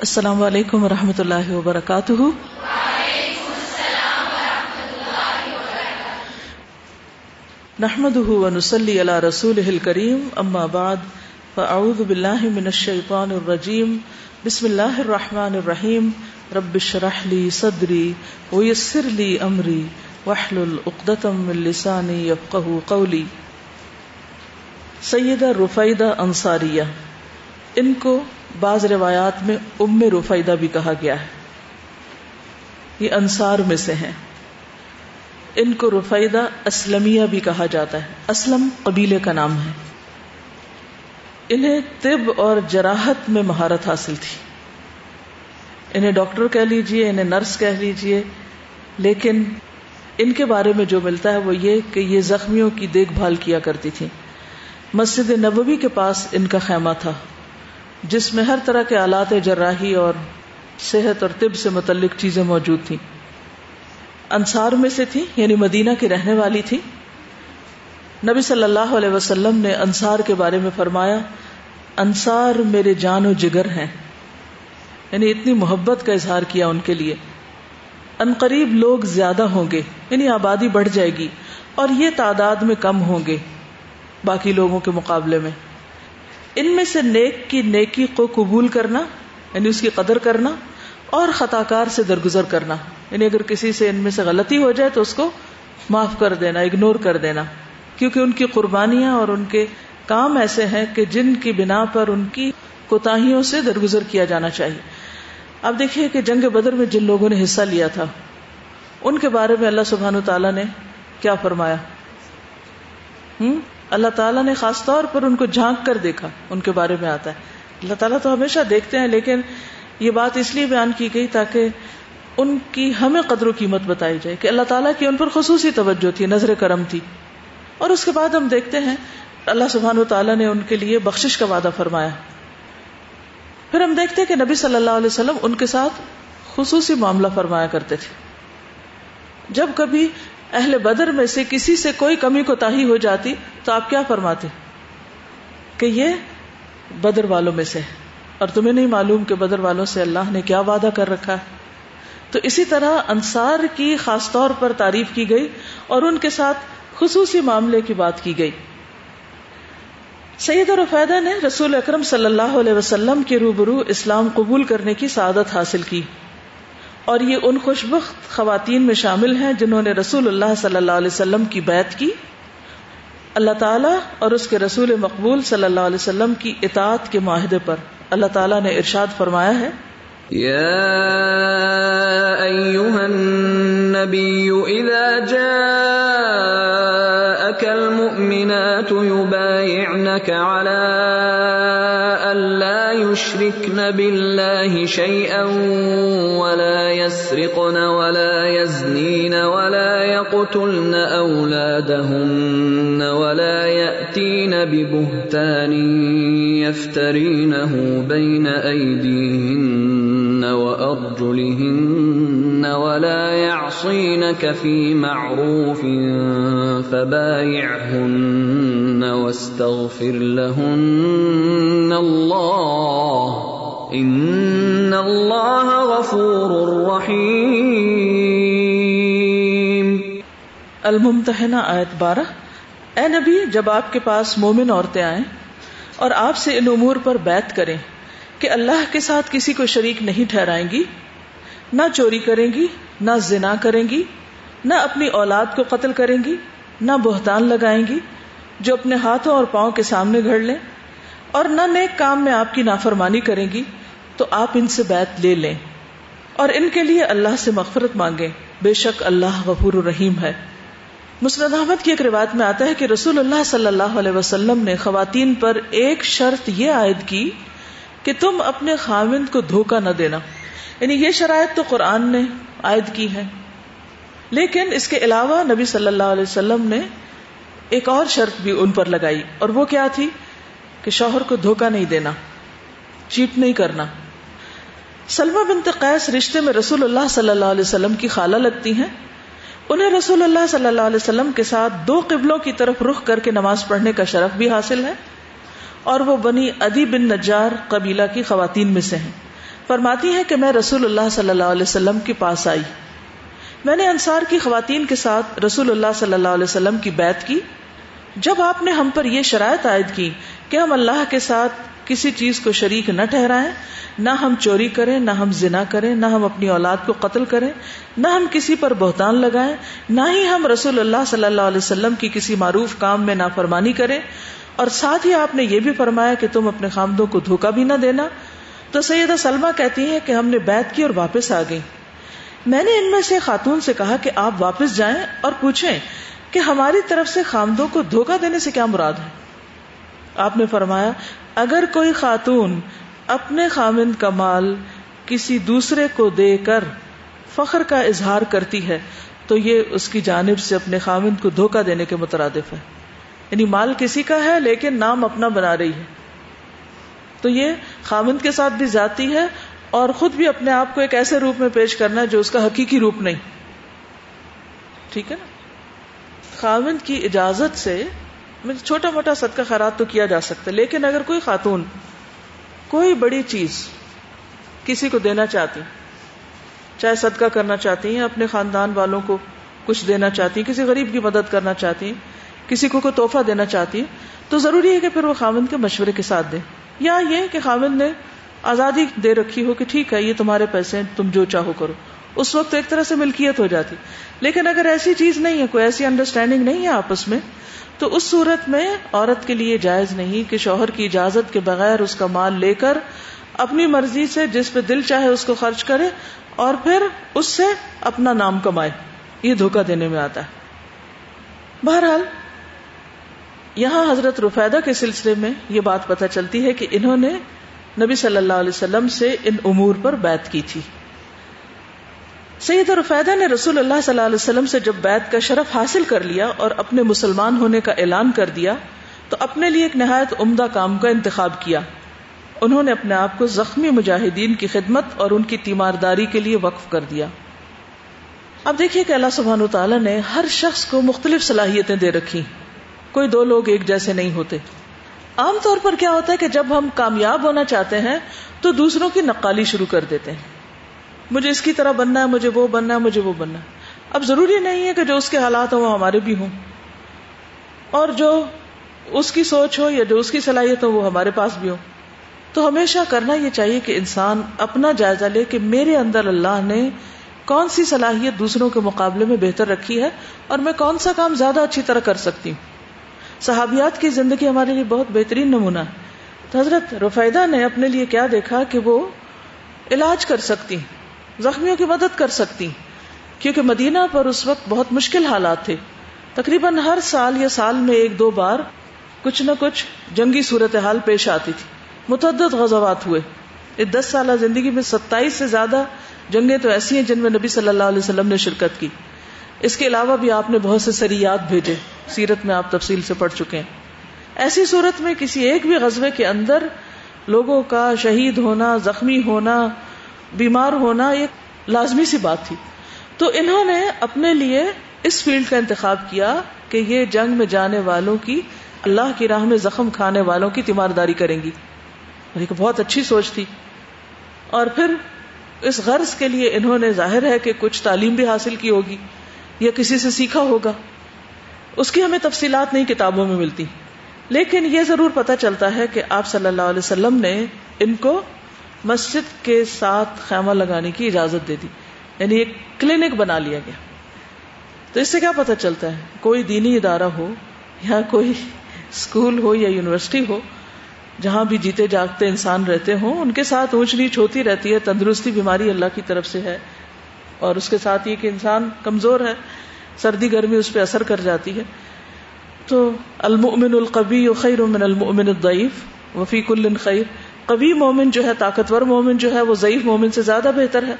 السلام علیکم و رحمۃ اللہ وبرکاتہ۔ نحمد ونسلی علی رسول کریم اما بعد، فاعوذ باللہ من الشیطان الرجیم، بسم اللہ الرحمن الرحیم، رب اشرح لی صدری ویسر لی امری، واحلل عقدۃ من لسانی یفقهوا قولی۔ سیدہ رفیدہ انصاریہ، ان کو بعض روایات میں ام رفیدہ بھی کہا گیا ہے۔ یہ انصار میں سے ہیں۔ ان کو رفیدہ اسلمیہ بھی کہا جاتا ہے۔ اسلم قبیلے کا نام ہے۔ انہیں طب اور جراحت میں مہارت حاصل تھی۔ انہیں ڈاکٹر کہہ لیجیے، انہیں نرس کہہ لیجیے۔ لیکن ان کے بارے میں جو ملتا ہے وہ یہ کہ یہ زخمیوں کی دیکھ بھال کیا کرتی تھی مسجد نبوی کے پاس ان کا خیمہ تھا۔ جس میں ہر طرح کے آلات جراحی اور صحت اور طب سے متعلق چیزیں موجود تھیں۔ انصار میں سے تھی یعنی مدینہ کی رہنے والی تھی نبی صلی اللہ علیہ وسلم نے انصار کے بارے میں فرمایا، انصار میرے جان و جگر ہیں۔ یعنی اتنی محبت کا اظہار کیا ان کے لیے۔ ان قریب لوگ زیادہ ہوں گے یعنی آبادی بڑھ جائے گی اور یہ تعداد میں کم ہوں گے باقی لوگوں کے مقابلے میں۔ ان میں سے نیک کی نیکی کو قبول کرنا یعنی اس کی قدر کرنا اور خطا کار سے درگزر کرنا۔ یعنی اگر کسی سے ان میں سے غلطی ہو جائے تو اس کو معاف کر دینا اگنور کر دینا۔ کیونکہ ان کی قربانیاں اور ان کے کام ایسے ہیں کہ جن کی بنا پر ان کی کوتاہیوں سے درگزر کیا جانا چاہیے۔ اب دیکھیے کہ جنگ بدر میں جن لوگوں نے حصہ لیا تھا، ان کے بارے میں اللہ سبحان تعالیٰ نے کیا فرمایا؟ ہوں اللہ تعالیٰ نے خاص طور پر ان کو جھانک کر دیکھا، ان کے بارے میں آتا ہے۔ اللہ تعالیٰ تو ہمیشہ دیکھتے ہیں، لیکن یہ بات اس لیے بیان کی گئی تاکہ ان کی ہمیں قدر و قیمت بتائی جائے کہ اللہ تعالیٰ کی ان پر خصوصی توجہ تھی، نظر کرم تھی۔ اور اس کے بعد ہم دیکھتے ہیں، اللہ سبحان و تعالیٰ نے ان کے لیے بخشش کا وعدہ فرمایا۔ پھر ہم دیکھتے ہیں کہ نبی صلی اللہ علیہ وسلم ان کے ساتھ خصوصی معاملہ فرمایا کرتے تھے۔ جب کبھی اہل بدر میں سے کسی سے کوئی کمی کو تاہی ہو جاتی تو آپ کیا فرماتے کہ یہ بدر والوں میں سے اور تمہیں نہیں معلوم کہ بدر والوں سے اللہ نے کیا وعدہ کر رکھا ہے۔ تو اسی طرح انصار کی خاص طور پر تعریف کی گئی اور ان کے ساتھ خصوصی معاملے کی بات کی گئی۔ سید اور فیدہ نے رسول اکرم صلی اللہ علیہ وسلم کے روبرو اسلام قبول کرنے کی سعادت حاصل کی۔ اور یہ ان خوشبخت خواتین میں شامل ہیں جنہوں نے رسول اللہ صلی اللہ علیہ وسلم کی بیعت کی۔ اللہ تعالیٰ اور اس کے رسول مقبول صلی اللہ علیہ وسلم کی اطاعت کے معاہدے پر۔ اللہ تعالیٰ نے ارشاد فرمایا ہے۔ المؤمنات يبايعنك على ألا يشركن بالله شيئا ولا يسرقن ولا يزنين ولا يقتلن أولادهن ولا يأتين ببهتان يفترينه بين أيديهن وأرجلهن ولا يعصينك في معروف فبايعهن واستغفر لهن الله ان الله غفور رحيم الممتحنہ آیت بارہ۔ اے نبی، جب آپ کے پاس مومن عورتیں آئیں اور آپ سے ان امور پر بیت کریں کہ اللہ کے ساتھ کسی کو شریک نہیں ٹھہرائیں گی نہ چوری کریں گی، نہ زنا کریں گی، نہ اپنی اولاد کو قتل کریں گی، نہ بہتان لگائیں گی جو اپنے ہاتھوں اور پاؤں کے سامنے گھڑ لیں اور نہ نیک کام میں آپ کی نافرمانی کریں گی تو آپ ان سے بیت لے لیں اور ان کے لیے اللہ سے مغفرت مانگیں۔ بے شک اللہ غفور الرحیم ہے۔ مسرد احمد کی ایک روایت میں آتا ہے کہ رسول اللہ صلی اللہ علیہ وسلم نے خواتین پر ایک شرط یہ عائد کی کہ تم اپنے خامند کو دھوکہ نہ دینا۔ یعنی یہ شرائط تو قرآن نے عائد کی ہے لیکن اس کے علاوہ نبی صلی اللہ علیہ وسلم نے ایک اور شرط بھی ان پر لگائی اور وہ کیا تھی کہ شوہر کو دھوکہ نہیں دینا، چیٹ نہیں کرنا۔ سلمہ بنت قیس رشتے میں رسول اللہ صلی اللہ علیہ وسلم کی خالہ لگتی ہیں۔ انہیں رسول اللہ صلی اللہ علیہ وسلم کے ساتھ دو قبلوں کی طرف رخ کر کے نماز پڑھنے کا شرف بھی حاصل ہے اور وہ بنی ادی بن نجار قبیلہ کی خواتین میں سے ہیں۔ فرماتی ہے کہ میں رسول اللہ صلی اللہ علیہ وسلم کے پاس آئی۔ میں نے انصار کی خواتین کے ساتھ رسول اللہ صلی اللہ علیہ وسلم کی بیعت کی۔ جب آپ نے ہم پر یہ شرائط عائد کی کہ ہم اللہ کے ساتھ کسی چیز کو شریک نہ ٹھہرائیں، نہ ہم چوری کریں، نہ ہم زنا کریں، نہ ہم اپنی اولاد کو قتل کریں، نہ ہم کسی پر بہتان لگائیں، نہ ہی ہم رسول اللہ صلی اللہ علیہ وسلم کی کسی معروف کام میں نافرمانی کریں۔ اور ساتھ ہی آپ نے یہ بھی فرمایا کہ تم اپنے خامدوں کو دھوکا بھی نہ دینا تو سیدہ سلما کہتی ہے کہ ہم نے بیت کی اور واپس آ گئی میں نے ان میں سے خاتون سے کہا کہ آپ واپس جائیں اور پوچھیں کہ ہماری طرف سے خامدوں کو دھوکا دینے سے کیا مراد ہے۔ آپ نے فرمایا، اگر کوئی خاتون اپنے خامند کا مال کسی دوسرے کو دے کر فخر کا اظہار کرتی ہے، تو یہ اس کی جانب سے اپنے خامند کو دھوکا دینے کے مترادف ہے۔ یعنی مال کسی کا ہے، لیکن نام اپنا بنا رہی ہے۔ تو یہ خامند کے ساتھ بھی ذاتی ہے اور خود بھی اپنے آپ کو ایک ایسے روپ میں پیش کرنا ہے جو اس کا حقیقی روپ نہیں۔ ٹھیک ہے نا؟ خامند کی اجازت سے چھوٹا موٹا صدقہ خیرات تو کیا جا سکتا ہے، لیکن اگر کوئی خاتون کوئی بڑی چیز کسی کو دینا چاہتی، چاہے صدقہ کرنا چاہتی ہیں اپنے خاندان والوں کو کچھ دینا چاہتی، کسی غریب کی مدد کرنا چاہتی ہیں کسی کو کوئی تحفہ دینا چاہتی ہے، تو ضروری ہے کہ پھر وہ خامند کے مشورے کے ساتھ دے۔ یا یہ کہ خامند نے آزادی دے رکھی ہو کہ ٹھیک ہے، یہ تمہارے پیسے تم جو چاہو کرو۔ اس وقت ایک طرح سے ملکیت ہو جاتی۔ لیکن اگر ایسی چیز نہیں ہے، کوئی ایسی انڈرسٹینڈنگ نہیں ہے آپس میں، تو اس صورت میں عورت کے لیے جائز نہیں کہ شوہر کی اجازت کے بغیر اس کا مال لے کر اپنی مرضی سے جس پہ دل چاہے اس کو خرچ کرے اور پھر اس سے اپنا نام کمائے۔ یہ دھوکا دینے میں آتا ہے۔ بہرحال یہاں حضرت رفیدہ کے سلسلے میں یہ بات پتہ چلتی ہے کہ انہوں نے نبی صلی اللہ علیہ وسلم سے ان امور پر بیت کی تھی۔ سید رفیدہ نے رسول اللہ صلی اللہ علیہ وسلم سے جب بیت کا شرف حاصل کر لیا اور اپنے مسلمان ہونے کا اعلان کر دیا، تو اپنے لیے ایک نہایت عمدہ کام کا انتخاب کیا۔ انہوں نے اپنے آپ کو زخمی مجاہدین کی خدمت اور ان کی تیمارداری کے لیے وقف کر دیا۔ اب دیکھیے کہ اللہ سبحان تعالیٰ نے ہر شخص کو مختلف صلاحیتیں دے رکھی۔ کوئی دو لوگ ایک جیسے نہیں ہوتے۔ عام طور پر کیا ہوتا ہے کہ جب ہم کامیاب ہونا چاہتے ہیں، تو دوسروں کی نقالی شروع کر دیتے ہیں۔ مجھے اس کی طرح بننا ہے، مجھے وہ بننا ہے، مجھے وہ بننا ہے۔ اب ضروری نہیں ہے کہ جو اس کے حالات ہوں، وہ ہمارے بھی ہوں۔ اور جو اس کی سوچ ہو یا جو اس کی صلاحیت ہو، وہ ہمارے پاس بھی ہو۔ تو ہمیشہ کرنا یہ چاہیے کہ انسان اپنا جائزہ لے کہ میرے اندر اللہ نے کون سی صلاحیت دوسروں کے مقابلے میں بہتر رکھی ہے اور میں کون سا کام زیادہ اچھی طرح کر سکتی ہوں۔ صحابیات کی زندگی ہمارے لیے بہت بہترین نمونہ ہے۔ تو حضرت رفیدہ نے اپنے لیے کیا دیکھا کہ وہ علاج کر سکتی زخمیوں کی مدد کر سکتی کیونکہ مدینہ پر اس وقت بہت مشکل حالات تھے۔ تقریباً ہر سال یا سال میں ایک دو بار کچھ نہ کچھ جنگی صورتحال پیش آتی تھی۔ متعدد غزوات ہوئے۔ اس دس سالہ زندگی میں ستائیس سے زیادہ جنگیں تو ایسی ہیں جن میں نبی صلی اللہ علیہ وسلم نے شرکت کی۔ اس کے علاوہ بھی آپ نے بہت سے سریات بھیجے۔ سیرت میں آپ تفصیل سے پڑھ چکے ہیں۔ ایسی صورت میں کسی ایک بھی غزبے کے اندر لوگوں کا شہید ہونا، زخمی ہونا، بیمار ہونا ایک لازمی سی بات تھی۔ تو انہوں نے اپنے لیے اس فیلڈ کا انتخاب کیا کہ یہ جنگ میں جانے والوں کی، اللہ کی راہ میں زخم کھانے والوں کی تیمارداری کریں گی۔ ایک بہت اچھی سوچ تھی۔ اور پھر اس غرض کے لیے انہوں نے ظاہر ہے کہ کچھ تعلیم بھی حاصل کی ہوگی۔ یا کسی سے سیکھا ہوگا۔ اس کی ہمیں تفصیلات نہیں کتابوں میں ملتی۔ لیکن یہ ضرور پتا چلتا ہے کہ آپ صلی اللہ علیہ وسلم نے ان کو مسجد کے ساتھ خیمہ لگانے کی اجازت دے دی۔ یعنی ایک کلینک بنا لیا گیا۔ تو اس سے کیا پتا چلتا ہے؟ کوئی دینی ادارہ ہو یا کوئی اسکول ہو یا یونیورسٹی ہو، جہاں بھی جیتے جاگتے انسان رہتے ہوں، ان کے ساتھ اونچ نیچ ہوتی رہتی ہے، تندرستی بیماری اللہ کی طرف سے ہے۔ اور اس کے ساتھ یہ کہ انسان کمزور ہے، سردی، گرمی اس پہ اثر کر جاتی ہے۔ تو المؤمن القبی خیر من المؤمن الضعیف، وفی کل خیر۔ قبی مومن جو ہے، طاقتور مومن جو ہے، وہ ضعیف مومن سے زیادہ بہتر ہے۔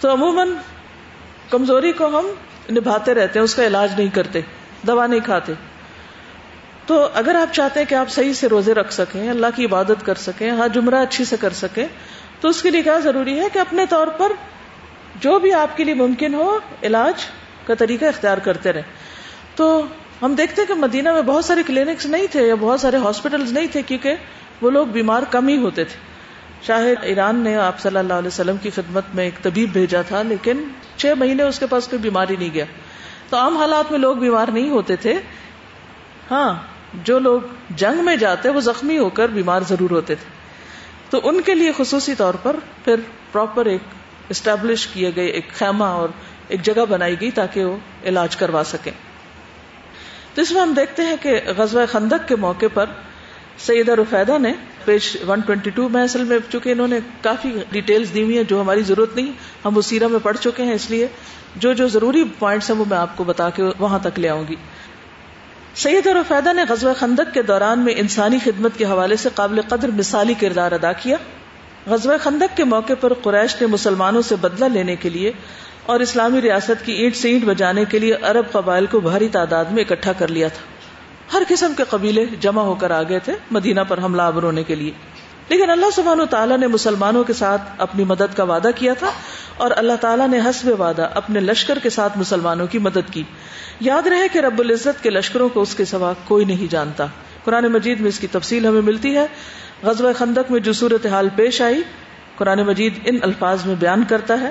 تو عموماً کمزوری کو ہم نبھاتے رہتے ہیں، اس کا علاج نہیں کرتے، دوا نہیں کھاتے۔ تو اگر آپ چاہتے ہیں کہ آپ صحیح سے روزے رکھ سکیں، اللہ کی عبادت کر سکیں ہاں جمرہ اچھی سے کر سکیں، تو اس کے لیے کیا ضروری ہے کہ اپنے طور پر جو بھی آپ کے لیے ممکن ہو، علاج کا طریقہ اختیار کرتے رہے تو ہم دیکھتے کہ مدینہ میں بہت سارے کلینکس نہیں تھے یا بہت سارے ہاسپٹل نہیں تھے کیونکہ وہ لوگ بیمار کم ہی ہوتے تھے۔ شاہ ایران نے آپ صلی اللہ علیہ وسلم کی خدمت میں ایک طبیب بھیجا تھا، لیکن چھ مہینے اس کے پاس کوئی بیماری نہیں گیا۔ تو عام حالات میں لوگ بیمار نہیں ہوتے تھے۔ ہاں جو لوگ جنگ میں جاتے وہ زخمی ہو کر بیمار ضرور ہوتے تھے۔ تو ان کے لیے خصوصی طور پر پھر پراپر ایک اسٹیبلش کیے گئے ایک خیمہ اور ایک جگہ بنائی گئی تاکہ وہ علاج کروا سکیں۔ تو اس میں ہم دیکھتے ہیں کہ غزوہ خندق کے موقع پر سیدہ رفیدہ نے پیج 122 میں اصل میں چونکہ انہوں نے کافی ڈیٹیلز دی ہوئی ہیں جو ہماری ضرورت نہیں، ہم اس سیرہ میں پڑھ چکے ہیں اس لیے، جو جو ضروری پوائنٹس ہیں وہ میں آپ کو بتا کے وہاں تک لے آؤں گی۔ سید رفیدہ نے غزوہ خندق کے دوران میں انسانی خدمت کے حوالے سے قابل قدر مثالی کردار ادا کیا۔ غزوہ خندق کے موقع پر قریش نے مسلمانوں سے بدلہ لینے کے لیے اور اسلامی ریاست کی اینٹ سے اینٹ بجانے کے لیے عرب قبائل کو بھاری تعداد میں اکٹھا کر لیا تھا۔ ہر قسم کے قبیلے جمع ہو کر آ گئے تھے مدینہ پر حملہ آور ہونے کے لیے۔ لیکن اللہ سبحانہ و تعالیٰ نے مسلمانوں کے ساتھ اپنی مدد کا وعدہ کیا تھا اور اللہ تعالیٰ نے حسب وعدہ اپنے لشکر کے ساتھ مسلمانوں کی مدد کی۔ یاد رہے کہ رب العزت کے لشکروں کو اس کے سوا کوئی نہیں جانتا۔ قرآن مجید میں اس کی تفصیل ہمیں ملتی ہے۔ غزوہ خندق میں جو صورت حال پیش آئی، قرآن مجید ان الفاظ میں بیان کرتا ہے۔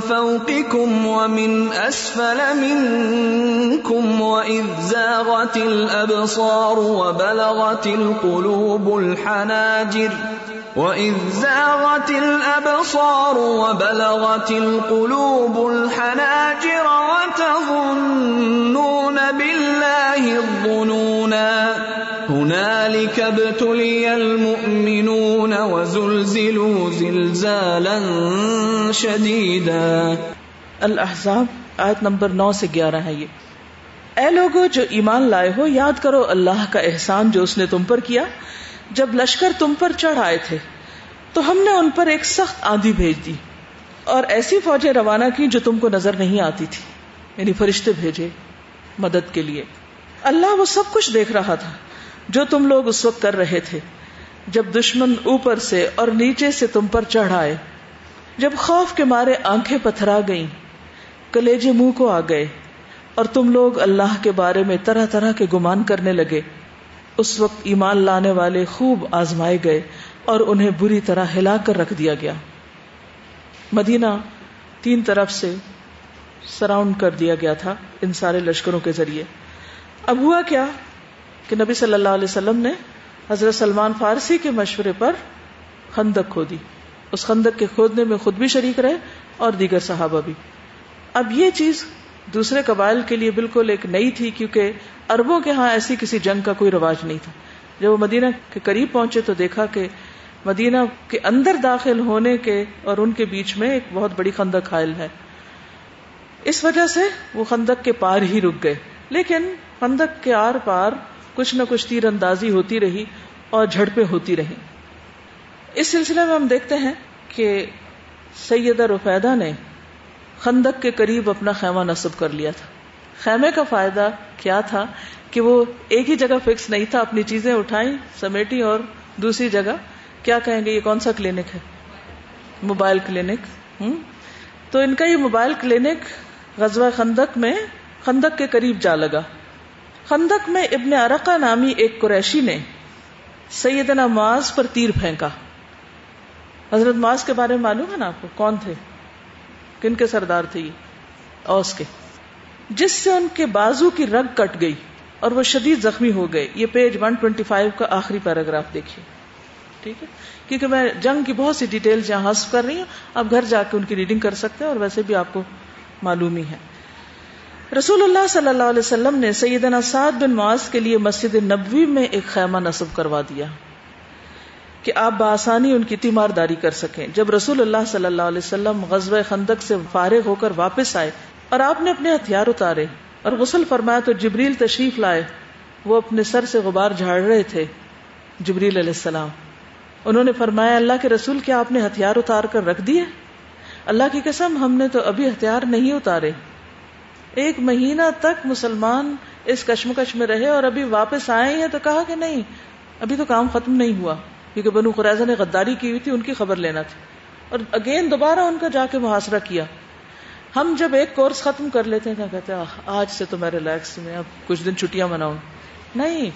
فوقكم ومن أسفل منكم وإذ زاغت الأبصار وبلغت القلوب الحناجر وإذ زاغت الأبصار وبلغت القلوب الحناجر وتظنون بالله الظنونا هنالك ابتلي المؤمنون وزلزلوا زلزالا شديدا. الاحزاب آیت نمبر نو سے گیارہ ہے یہ۔ اے لوگو، جو ایمان لائے ہو، یاد کرو اللہ کا احسان جو اس نے تم پر کیا۔ جب لشکر تم پر چڑھ آئے تھے، تو ہم نے ان پر ایک سخت آندھی بھیج دی۔ اور ایسی فوجیں روانہ کی جو تم کو نظر نہیں آتی تھی یعنی فرشتے بھیجے مدد کے لیے۔ اللہ وہ سب کچھ دیکھ رہا تھا۔ جو تم لوگ اس وقت کر رہے تھے، جب دشمن اوپر سے اور نیچے سے تم پر چڑھ آئے جب خوف کے مارے آنکھیں پتھرا گئیں، کلیجے منہ کو آ گئے، اور تم لوگ اللہ کے بارے میں طرح طرح کے گمان کرنے لگے، اس وقت ایمان لانے والے خوب آزمائے گئے اور انہیں بری طرح ہلا کر رکھ دیا گیا۔ مدینہ تین طرف سے سراؤنڈ کر دیا گیا تھا ان سارے لشکروں کے ذریعے۔ اب ہوا کیا؟ کہ نبی صلی اللہ علیہ وسلم نے حضرت سلمان فارسی کے مشورے پر خندق کھودی۔ اس خندق کے کھودنے میں خود بھی شریک رہے اور دیگر صحابہ بھی۔ اب یہ چیز دوسرے قبائل کے لیے بالکل ایک نئی تھی کیونکہ اربوں کے ہاں ایسی کسی جنگ کا کوئی رواج نہیں تھا۔ جب وہ مدینہ کے قریب پہنچے تو دیکھا کہ مدینہ کے اندر داخل ہونے کے اور ان کے بیچ میں ایک بہت بڑی خندق حائل ہے۔ اس وجہ سے وہ خندق کے پار ہی رک گئے۔ لیکن خندق کے آر پار کچھ نہ کچھ تیر اندازی ہوتی رہی اور جھڑپیں ہوتی رہی۔ اس سلسلے میں ہم دیکھتے ہیں کہ سیدہ رفیدہ نے خندق کے قریب اپنا خیمہ نصب کر لیا تھا۔ خیمے کا فائدہ کیا تھا کہ وہ ایک ہی جگہ فکس نہیں تھا، اپنی چیزیں اٹھائیں سمیٹی اور دوسری جگہ۔ کیا کہیں گے، یہ کون سا کلینک ہے؟ Mobile clinic. ہوں تو ان کا یہ موبائل کلینک غزوہ خندق میں خندق کے قریب جا لگا۔ خندق میں ابن ارقا نامی ایک قریشی نے سیدنا معاذ پر تیر پھینکا۔ حضرت معاذ کے بارے میں معلوم ہے نا آپ کو؟ کون تھے؟ کن کے سردار تھے یہ؟ اوس کے۔ جس سے ان کے بازو کی رگ کٹ گئی اور وہ شدید زخمی ہو گئے۔ یہ پیج 125 کا آخری پیراگراف دیکھیے۔ ٹھیک ہے؟ کیونکہ میں جنگ کی بہت سی ڈیٹیل یہاں حسف کر رہی ہوں۔ آپ گھر جا کے ان کی ریڈنگ کر سکتے ہیں اور ویسے بھی آپ کو معلوم ہی ہے۔ رسول اللہ صلی اللہ علیہ وسلم نے سیدنا سعد بن معاذ کے لیے مسجد نبوی میں ایک خیمہ نصب کروا دیا کہ آپ بآسانی ان کی تیمار داری کر سکیں۔ جب رسول اللہ صلی اللہ علیہ وسلم غزب خندق سے فارغ ہو کر واپس آئے اور آپ نے اپنے ہتھیار اتارے اور غسل فرمایا تو جبریل تشریف لائے، وہ اپنے سر سے غبار جھاڑ رہے تھے۔ جبریل علیہ السلام، انہوں نے فرمایا، اللہ کے رسول، کیا آپ نے ہتھیار اتار کر رکھ دیے؟ اللہ کی قسم، ہم نے تو ابھی ہتھیار نہیں اتارے۔ ایک مہینہ تک مسلمان اس کشمکش میں رہے اور ابھی واپس آئے ہیں تو کہا کہ نہیں، ابھی تو کام ختم نہیں ہوا، کیونکہ بنو قریضہ نے غداری کی ہوئی تھی، ان کی خبر لینا تھی۔ اور اگین دوبارہ ان کا جا کے محاصرہ کیا۔ ہم جب ایک کورس ختم کر لیتے ہیں کہتے ہیں آج سے تو میں ریلیکس میں اب کچھ دن چھٹیاں مناؤں۔ نہیں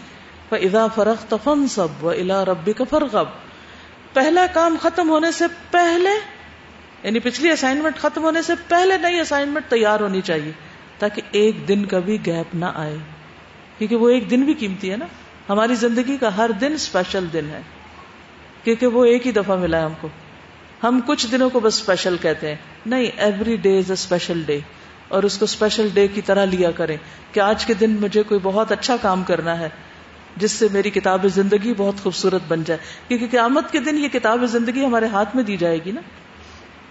ادا فرق تفن سب و الا ربی کا فرغب پہلا کام ختم ہونے سے پہلے یعنی پچھلی اسائنمنٹ ختم ہونے سے پہلے نئی اسائنمنٹ تیار ہونی چاہیے۔ تاکہ ایک دن کا بھی گیپ نہ آئے۔ کیونکہ وہ ایک دن بھی قیمتی ہے نا۔ ہماری زندگی کا ہر دن اسپیشل دن ہے۔ کیونکہ وہ ایک ہی دفعہ ملا ہے ہم کو۔ ہم کچھ دنوں کو بس اسپیشل کہتے ہیں۔ نہیں every day is a special day اور اس کو اسپیشل ڈے کی طرح لیا کریں کہ آج کے دن مجھے کوئی بہت اچھا کام کرنا ہے، جس سے میری کتاب زندگی بہت خوبصورت بن جائے۔ کیونکہ قیامت کے دن یہ کتاب زندگی ہمارے ہاتھ میں دی جائے گی نا۔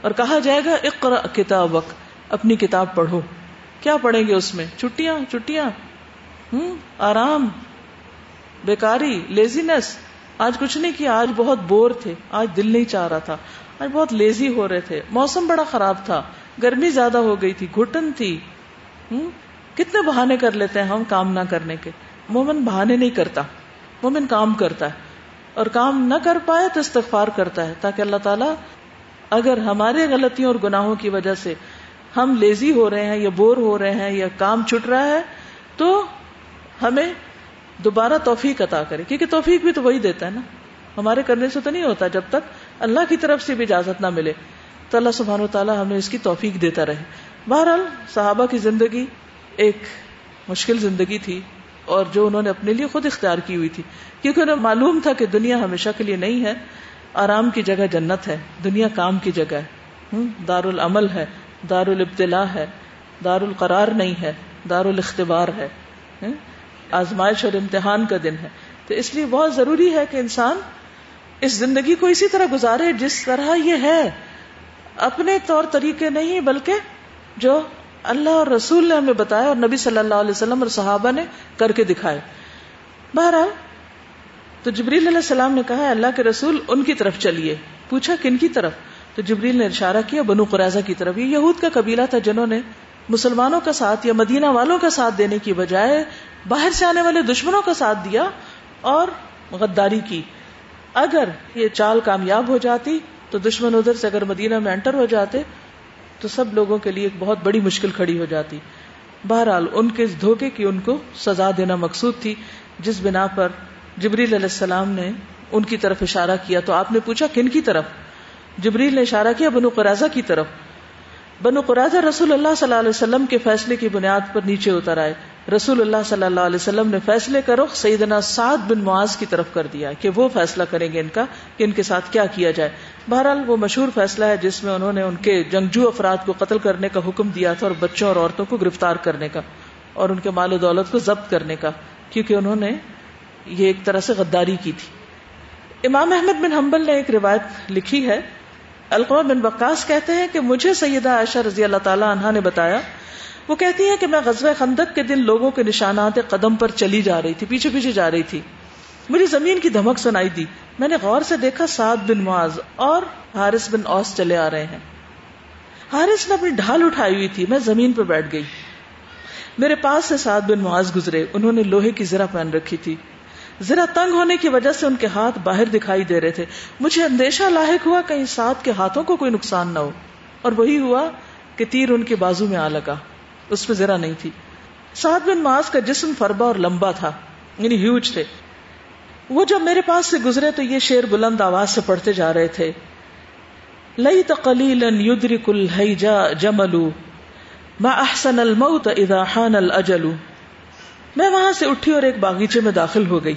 اور کہا جائے گا اقرا کتاب اپنی کتاب پڑھو۔ کیا پڑھیں گے اس میں؟ چھٹیاں چھٹیاں۔ ہوں، آرام، بیکاری لیزینس آج کچھ نہیں کیا، آج بہت بور تھے۔ آج دل نہیں چاہ رہا تھا۔ آج بہت لیزی ہو رہے تھے۔ موسم بڑا خراب تھا۔ گرمی زیادہ ہو گئی تھی، گھٹن تھی۔ ہوں، کتنے بہانے کر لیتے ہیں ہم کام نہ کرنے کے۔ مومن بہانے نہیں کرتا۔ مومن کام کرتا ہے۔ اور کام نہ کر پائے تو استغفار کرتا ہے، تاکہ اللہ تعالیٰ اگر ہمارے غلطیوں اور گناہوں کی وجہ سے ہم لیزی ہو رہے ہیں یا بور ہو رہے ہیں یا کام چھٹ رہا ہے، تو ہمیں دوبارہ توفیق عطا کرے۔ کیونکہ توفیق بھی تو وہی دیتا ہے نا۔ ہمارے کرنے سے تو نہیں ہوتا جب تک اللہ کی طرف سے بھی اجازت نہ ملے۔ تو اللہ سبحان و تعالیٰ ہمیں اس کی توفیق دیتا رہے۔ بہرحال صحابہ کی زندگی ایک مشکل زندگی تھی اور جو انہوں نے اپنے لیے خود اختیار کی ہوئی تھی۔ کیونکہ انہیں معلوم تھا کہ دنیا ہمیشہ کے لیے نہیں ہے، آرام کی جگہ جنت ہے، دنیا کام کی جگہ ہے۔ دار العمل ہے۔ دار الابتلا ہے دار القرار نہیں ہے دار الاختبار ہے آزمائش اور امتحان کا دن ہے۔ تو اس لیے بہت ضروری ہے کہ انسان اس زندگی کو اسی طرح گزارے جس طرح یہ ہے۔ اپنے طور طریقے نہیں، بلکہ جو اللہ اور رسول نے ہمیں بتایا اور نبی صلی اللہ علیہ وسلم اور صحابہ نے کر کے دکھائے۔ بہرحال، تو جبریل علیہ السلام نے کہا اللہ کے رسول ان کی طرف چلیے۔ پوچھا، کن کی طرف؟ تو جبریل نے اشارہ کیا، بنو قرضہ کی طرف، یہ یہود کا قبیلہ تھا جنہوں نے مسلمانوں کا ساتھ یا مدینہ والوں کا ساتھ دینے کی بجائے باہر سے آنے والے دشمنوں کا ساتھ دیا اور غداری کی۔ اگر یہ چال کامیاب ہو جاتی، تو دشمن ادھر سے اگر مدینہ میں انٹر ہو جاتے، تو سب لوگوں کے لیے ایک بہت بڑی مشکل کھڑی ہو جاتی۔ بہرحال، ان کے اس دھوکے کی ان کو سزا دینا مقصود تھی، جس بنا پر جبریل علیہ السلام نے ان کی طرف اشارہ کیا۔ تو آپ نے پوچھا، کن کی طرف؟ جبریل نے اشارہ کیا بنو قرضہ کی طرف۔ بنو قرضہ رسول اللہ صلی اللہ علیہ وسلم کے فیصلے کی بنیاد پر نیچے اتر آئے۔ رسول اللہ صلی اللہ علیہ وسلم نے فیصلے کا رخ سیدنا سعد بن معاذ کی طرف کر دیا کہ وہ فیصلہ کریں گے ان کا کہ ان کے ساتھ کیا کیا جائے۔ بہرحال وہ مشہور فیصلہ ہے جس میں انہوں نے ان کے جنگجو افراد کو قتل کرنے کا حکم دیا تھا اور بچوں اور عورتوں کو گرفتار کرنے کا اور ان کے مال و دولت کو ضبط کرنے کا کیونکہ انہوں نے یہ ایک طرح سے غداری کی تھی۔ امام احمد بن حنبل نے ایک روایت لکھی ہے القما بن بکاس کہتے ہیں کہ مجھے سیدہ عائشہ رضی اللہ تعالی عنہا نے بتایا، وہ کہتی ہیں کہ میں غزوہ خندق کے دن لوگوں کے نشانات قدم پر چلی جا رہی تھی، پیچھے پیچھے جا رہی تھی۔ مجھے زمین کی دھمک سنائی دی۔ میں نے غور سے دیکھا سعد بن معاذ اور حارث بن اوس چلے آ رہے ہیں۔ حارث نے اپنی ڈھال اٹھائی ہوئی تھی، میں زمین پہ بیٹھ گئی۔ میرے پاس سے سعد بن معاذ گزرے، انہوں نے لوہے کی زرہ پہن رکھی تھی۔ ذرا تنگ ہونے کی وجہ سے ان کے ہاتھ باہر دکھائی دے رہے تھے۔ مجھے اندیشہ لاحق ہوا کہیں ساتھ کے ہاتھوں کو کوئی نقصان نہ ہو۔ اور وہی ہوا کہ تیر ان کے بازو میں آ لگا۔ اس میں ذرا نہیں تھی۔ سعد بن معاذ کا جسم فربا اور لمبا تھا یعنی ہیوج تھے۔ وہ جب میرے پاس سے گزرے تو یہ شیر بلند آواز سے پڑھتے جا رہے تھے۔ لئی تقلیلا یدرک الحیجا جملو، ما احسن الموت اذا حان الاجل میں وہاں سے اٹھی اور ایک باغیچے میں داخل ہو گئی۔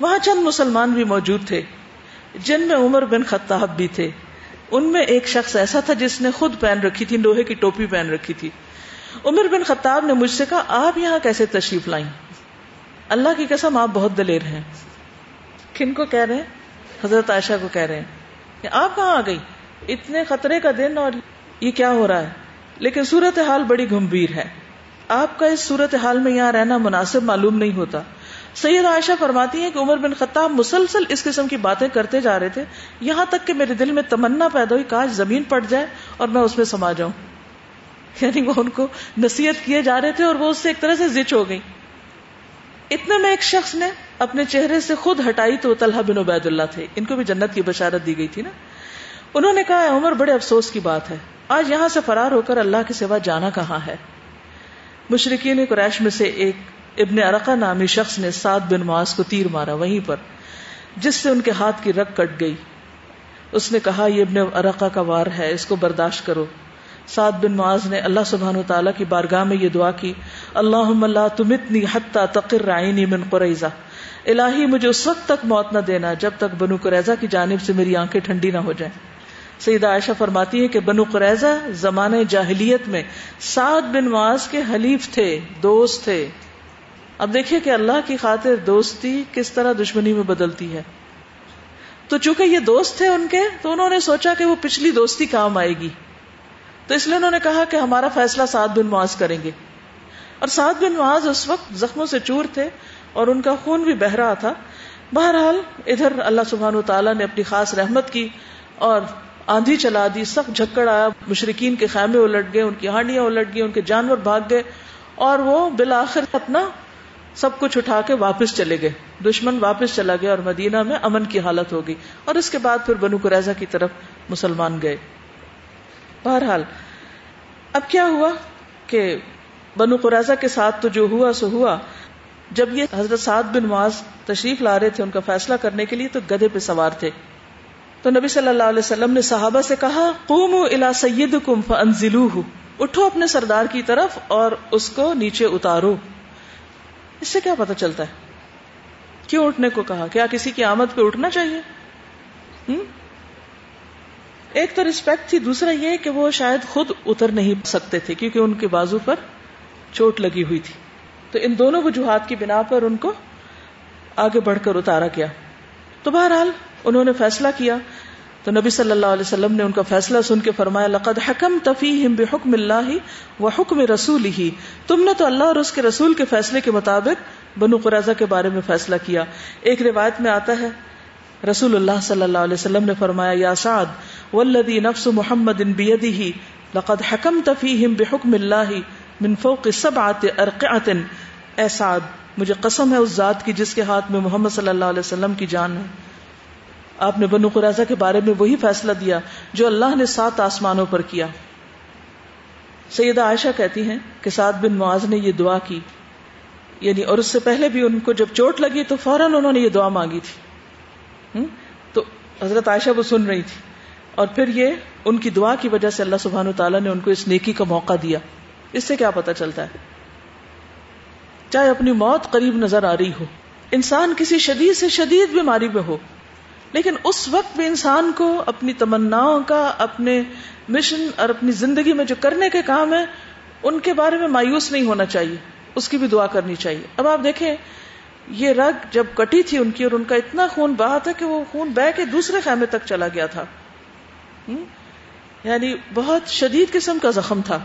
وہاں چند مسلمان بھی موجود تھے، جن میں عمر بن خطاب بھی تھے۔ ان میں ایک شخص ایسا تھا جس نے خود پہن رکھی تھی، لوہے کی ٹوپی پہن رکھی تھی۔ عمر بن خطاب نے مجھ سے کہا، آپ یہاں کیسے تشریف لائیں؟ اللہ کی قسم، آپ بہت دلیر ہیں۔ کن کو کہہ رہے ہیں؟ حضرت عائشہ کو کہہ رہے ہیں کہ آپ کہاں آ گئی؟ اتنے خطرے کا دن اور یہ کیا ہو رہا ہے؟ لیکن صورت حال بڑی گمبھیر ہے۔ آپ کا اس صورت حال میں یہاں رہنا مناسب معلوم نہیں ہوتا۔ سید عائشہ فرماتی ہیں کہ عمر بن خطاب مسلسل اس قسم کی باتیں کرتے جا رہے تھے۔ یہاں تک کہ میرے دل میں تمنا پیدا ہوئی کاش زمین پٹ جائے اور میں اس میں سما جاؤں۔ یعنی وہ ان کو نصیحت کیے جا رہے تھے اور وہ اس سے ایک طرح سے زچ ہو گئی اتنے میں ایک شخص نے اپنے چہرے سے خود ہٹائی تو طلحہ بن عبید اللہ تھے۔ ان کو بھی جنت کی بشارت دی گئی تھی نا۔ انہوں نے کہا، عمر، بڑے افسوس کی بات ہے۔ آج یہاں سے فرار ہو کر اللہ کے سوا جانا کہاں ہے؟ مشرقین قریش میں سے ایک ابن ارقا نامی شخص نے سات بن معاذ کو تیر مارا وہیں پر، جس سے ان کے ہاتھ کی رگ کٹ گئی۔ اس نے کہا، یہ ابن ارقا کا وار ہے، اس کو برداشت کرو۔ سعد بن معاذ نے اللہ سبحان و تعالیٰ کی بارگاہ میں یہ دعا کی اللہ اللہ تم اتنی حتیٰ تقر رائنی من قریضہ الہی، مجھے اس وقت تک موت نہ دینا جب تک بنو قریضہ کی جانب سے میری آنکھیں ٹھنڈی نہ ہو جائیں۔ سیدہ عائشہ فرماتی ہے کہ بنو قریضہ زمانے جاہلیت میں سعد بن معاذ کے حلیف تھے، دوست تھے۔ اب دیکھیے کہ اللہ کی خاطر دوستی کس طرح دشمنی میں بدلتی ہے۔ تو چونکہ یہ دوست تھے ان کے، تو انہوں نے سوچا کہ وہ پچھلی دوستی کام آئے گی۔ تو اس لیے انہوں نے کہا کہ ہمارا فیصلہ سعد بن معاذ کریں گے۔ اور سعد بن معاذ اس وقت زخموں سے چور تھے اور ان کا خون بھی بہ رہا تھا۔ بہرحال ادھر اللہ سبحان و تعالیٰ نے اپنی خاص رحمت کی اور آندھی چلا دی، سخت جھکڑ آیا مشرقین کے خیمے الٹ گئے، ان کی ہانڈیاں الٹ گئی ان کے جانور بھاگ گئے، اور وہ بالآخر اپنا سب کچھ اٹھا کے واپس چلے گئے۔ دشمن واپس چلا گیا اور مدینہ میں امن کی حالت ہو گئی۔ اور اس کے بعد پھر بنو قریضہ کی طرف مسلمان گئے۔ بہرحال، اب کیا ہوا کہ بنو قریضہ کے ساتھ تو جو ہوا سو ہوا۔ جب یہ حضرت سعد بن معاذ تشریف لا رہے تھے ان کا فیصلہ کرنے کے لیے تو گدے پہ سوار تھے۔ تو نبی صلی اللہ علیہ وسلم نے صحابہ سے کہا، قوموا الى سیدکم فانزلوه اٹھو اپنے سردار کی طرف اور اس کو نیچے اتارو۔ اس سے کیا پتا چلتا ہے؟ کیوں اٹھنے کو کہا؟ کیا کسی کی آمد پہ اٹھنا چاہیے؟ ایک تو ریسپیکٹ تھی، دوسرا یہ کہ وہ شاید خود اتر نہیں سکتے تھے، کیونکہ ان کے بازو پر چوٹ لگی ہوئی تھی۔ تو ان دونوں وجوہات کی بنا پر ان کو آگے بڑھ کر اتارا گیا۔ تو بہرحال انہوں نے فیصلہ کیا تو نبی صلی اللہ علیہ وسلم نے ان کا فیصلہ سن کے فرمایا، لقد حکم تفیہم بحکم اللہ و حکم رسول ہی تم نے تو اللہ اور اس کے رسول کے فیصلے کے مطابق بنو قرضہ کے بارے میں فیصلہ کیا۔ ایک روایت میں آتا ہے، رسول اللہ صلی اللہ علیہ وسلم نے فرمایا، یا سعد، والذی نفس محمد بیدہ، لقد حکمت فیہم بحکم اللہ من فوق سبعت ارقعت اے سعد مجھے قسم ہے اس ذات کی جس کے ہاتھ میں محمد صلی اللہ علیہ وسلم کی جان ہے۔ آپ نے بنو قریضہ کے بارے میں وہی فیصلہ دیا جو اللہ نے سات آسمانوں پر کیا۔ سیدہ عائشہ کہتی ہیں کہ سعد بن معاذ نے یہ دعا کی۔ یعنی اور اس سے پہلے بھی ان کو جب چوٹ لگی تو فوراً انہوں نے یہ دعا مانگی تھی۔ تو حضرت عائشہ وہ سن رہی تھی۔ اور پھر یہ ان کی دعا کی وجہ سے اللہ سبحان تعالیٰ نے ان کو اس نیکی کا موقع دیا۔ اس سے کیا پتا چلتا ہے؟ چاہے اپنی موت قریب نظر آ رہی ہو۔ انسان کسی شدید سے شدید بیماری میں ہو۔ لیکن اس وقت بھی انسان کو اپنی تمناؤں کا، اپنے مشن اور اپنی زندگی میں جو کرنے کے کام ہے ان کے بارے میں مایوس نہیں ہونا چاہیے۔ اس کی بھی دعا کرنی چاہیے۔ اب آپ دیکھیں، یہ رگ جب کٹی تھی ان کی اور ان کا اتنا خون بہا تھا کہ وہ خون بہ کے دوسرے خیمے تک چلا گیا تھا۔ یعنی بہت شدید قسم کا زخم تھا۔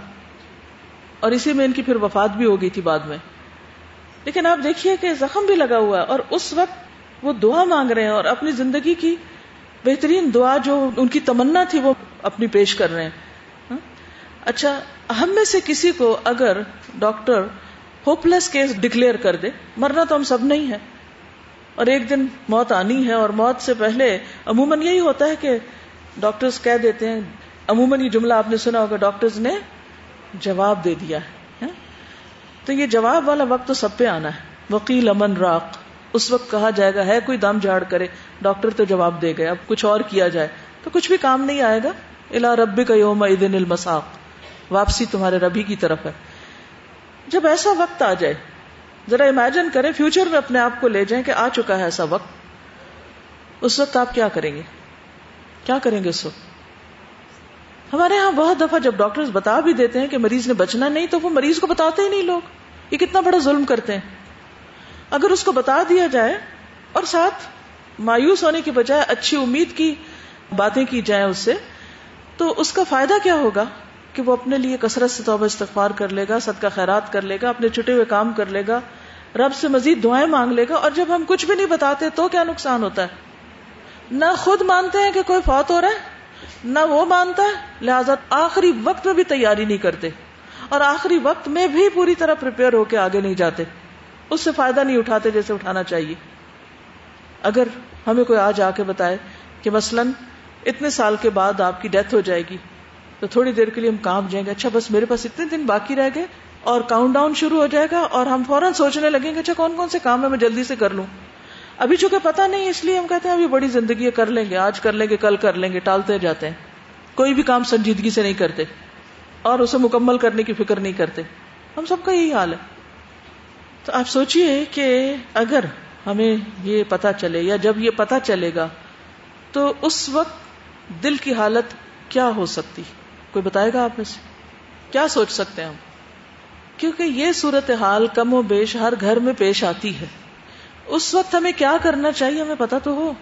اور اسی میں ان کی پھر وفات بھی ہو گئی تھی بعد میں۔ لیکن آپ دیکھیے کہ زخم بھی لگا ہوا ہے اور اس وقت وہ دعا مانگ رہے ہیں اور اپنی زندگی کی بہترین دعا جو ان کی تمنا تھی وہ اپنی پیش کر رہے ہیں۔ ہاں؟ اچھا ہم میں سے کسی کو اگر doctor hopeless case declare کر دے، مرنا تو ہم سب نہیں ہے اور ایک دن موت آنی ہے اور موت سے پہلے عموماً یہی ہوتا ہے کہ ڈاکٹرز کہہ دیتے ہیں، عموماً یہ جملہ آپ نے سنا ہوگا، ڈاکٹرز نے جواب دے دیا ہے۔ تو یہ جواب والا وقت تو سب پہ آنا ہے۔ وکیل امن راک اس وقت کہا جائے گا، ہے کوئی دم جھاڑ کرے۔ ڈاکٹر تو جواب دے گئے۔ اب کچھ اور کیا جائے۔ تو کچھ بھی کام نہیں آئے گا۔ الا ربی کا یوم عیدن المساق۔ واپسی تمہارے ربی کی طرف ہے۔ جب ایسا وقت آ جائے، ذرا امیجن کریں فیوچر میں اپنے آپ کو لے جائیں کہ آ چکا ہے ایسا وقت۔ اس وقت آپ کیا کریں گے؟ کیا کریں گے اس وقت؟ ہمارے ہاں بہت دفعہ جب ڈاکٹر بتا بھی دیتے ہیں کہ مریض نے بچنا نہیں تو وہ مریض کو بتاتے ہی نہیں لوگ۔ یہ کتنا بڑا ظلم کرتے ہیں۔ اگر اس کو بتا دیا جائے اور ساتھ مایوس ہونے کی بجائے اچھی امید کی باتیں کی جائیں اس سے، تو اس کا فائدہ کیا ہوگا کہ وہ اپنے لیے کثرت سے توبہ استغفار کر لے گا، صدقہ خیرات کر لے گا، اپنے چھٹے ہوئے کام کر لے گا، رب سے مزید دعائیں مانگ لے گا اور جب ہم کچھ بھی نہیں بتاتے تو کیا نقصان ہوتا ہے؟ نہ خود مانتے ہیں کہ کوئی فوت ہو رہا ہے نہ وہ مانتا ہے لہذا آخری وقت میں بھی تیاری نہیں کرتے۔ اور آخری وقت میں بھی پوری طرح پریپیئر ہو کے آگے نہیں جاتے۔ اس سے فائدہ نہیں اٹھاتے جیسے اٹھانا چاہیے۔ اگر ہمیں کوئی آج آ کے بتائے کہ مثلاً اتنے سال کے بعد آپ کی ڈیتھ ہو جائے گی، تو تھوڑی دیر کے لیے ہم کام جائیں گے۔ اچھا بس میرے پاس اتنے دن باقی رہ گئے اور کاؤنٹ ڈاؤن شروع ہو جائے گا اور ہم فوراً سوچنے لگیں گے اچھا کون کون سے کام ہے، میں جلدی سے کر لوں۔ ابھی چونکہ پتا نہیں، اس لیے ہم کہتے ہیں ابھی بڑی زندگی کر لیں گے، آج کر لیں گے، کل کر لیں گے، ٹالتے جاتے ہیں۔ کوئی بھی کام سنجیدگی سے نہیں کرتے اور اسے مکمل کرنے کی فکر نہیں کرتے۔ ہم سب کا یہی حال ہے۔ تو آپ سوچئے کہ اگر ہمیں یہ پتا چلے یا جب یہ پتا چلے گا تو اس وقت دل کی حالت کیا ہو سکتی؟ کوئی بتائے گا آپ میں سے؟ کیا سوچ سکتے ہیں ہم؟ کیونکہ یہ صورت حال کم و بیش ہر گھر میں پیش آتی ہے۔ اس وقت ہمیں کیا کرنا چاہیے ہمیں پتا تو ہو۔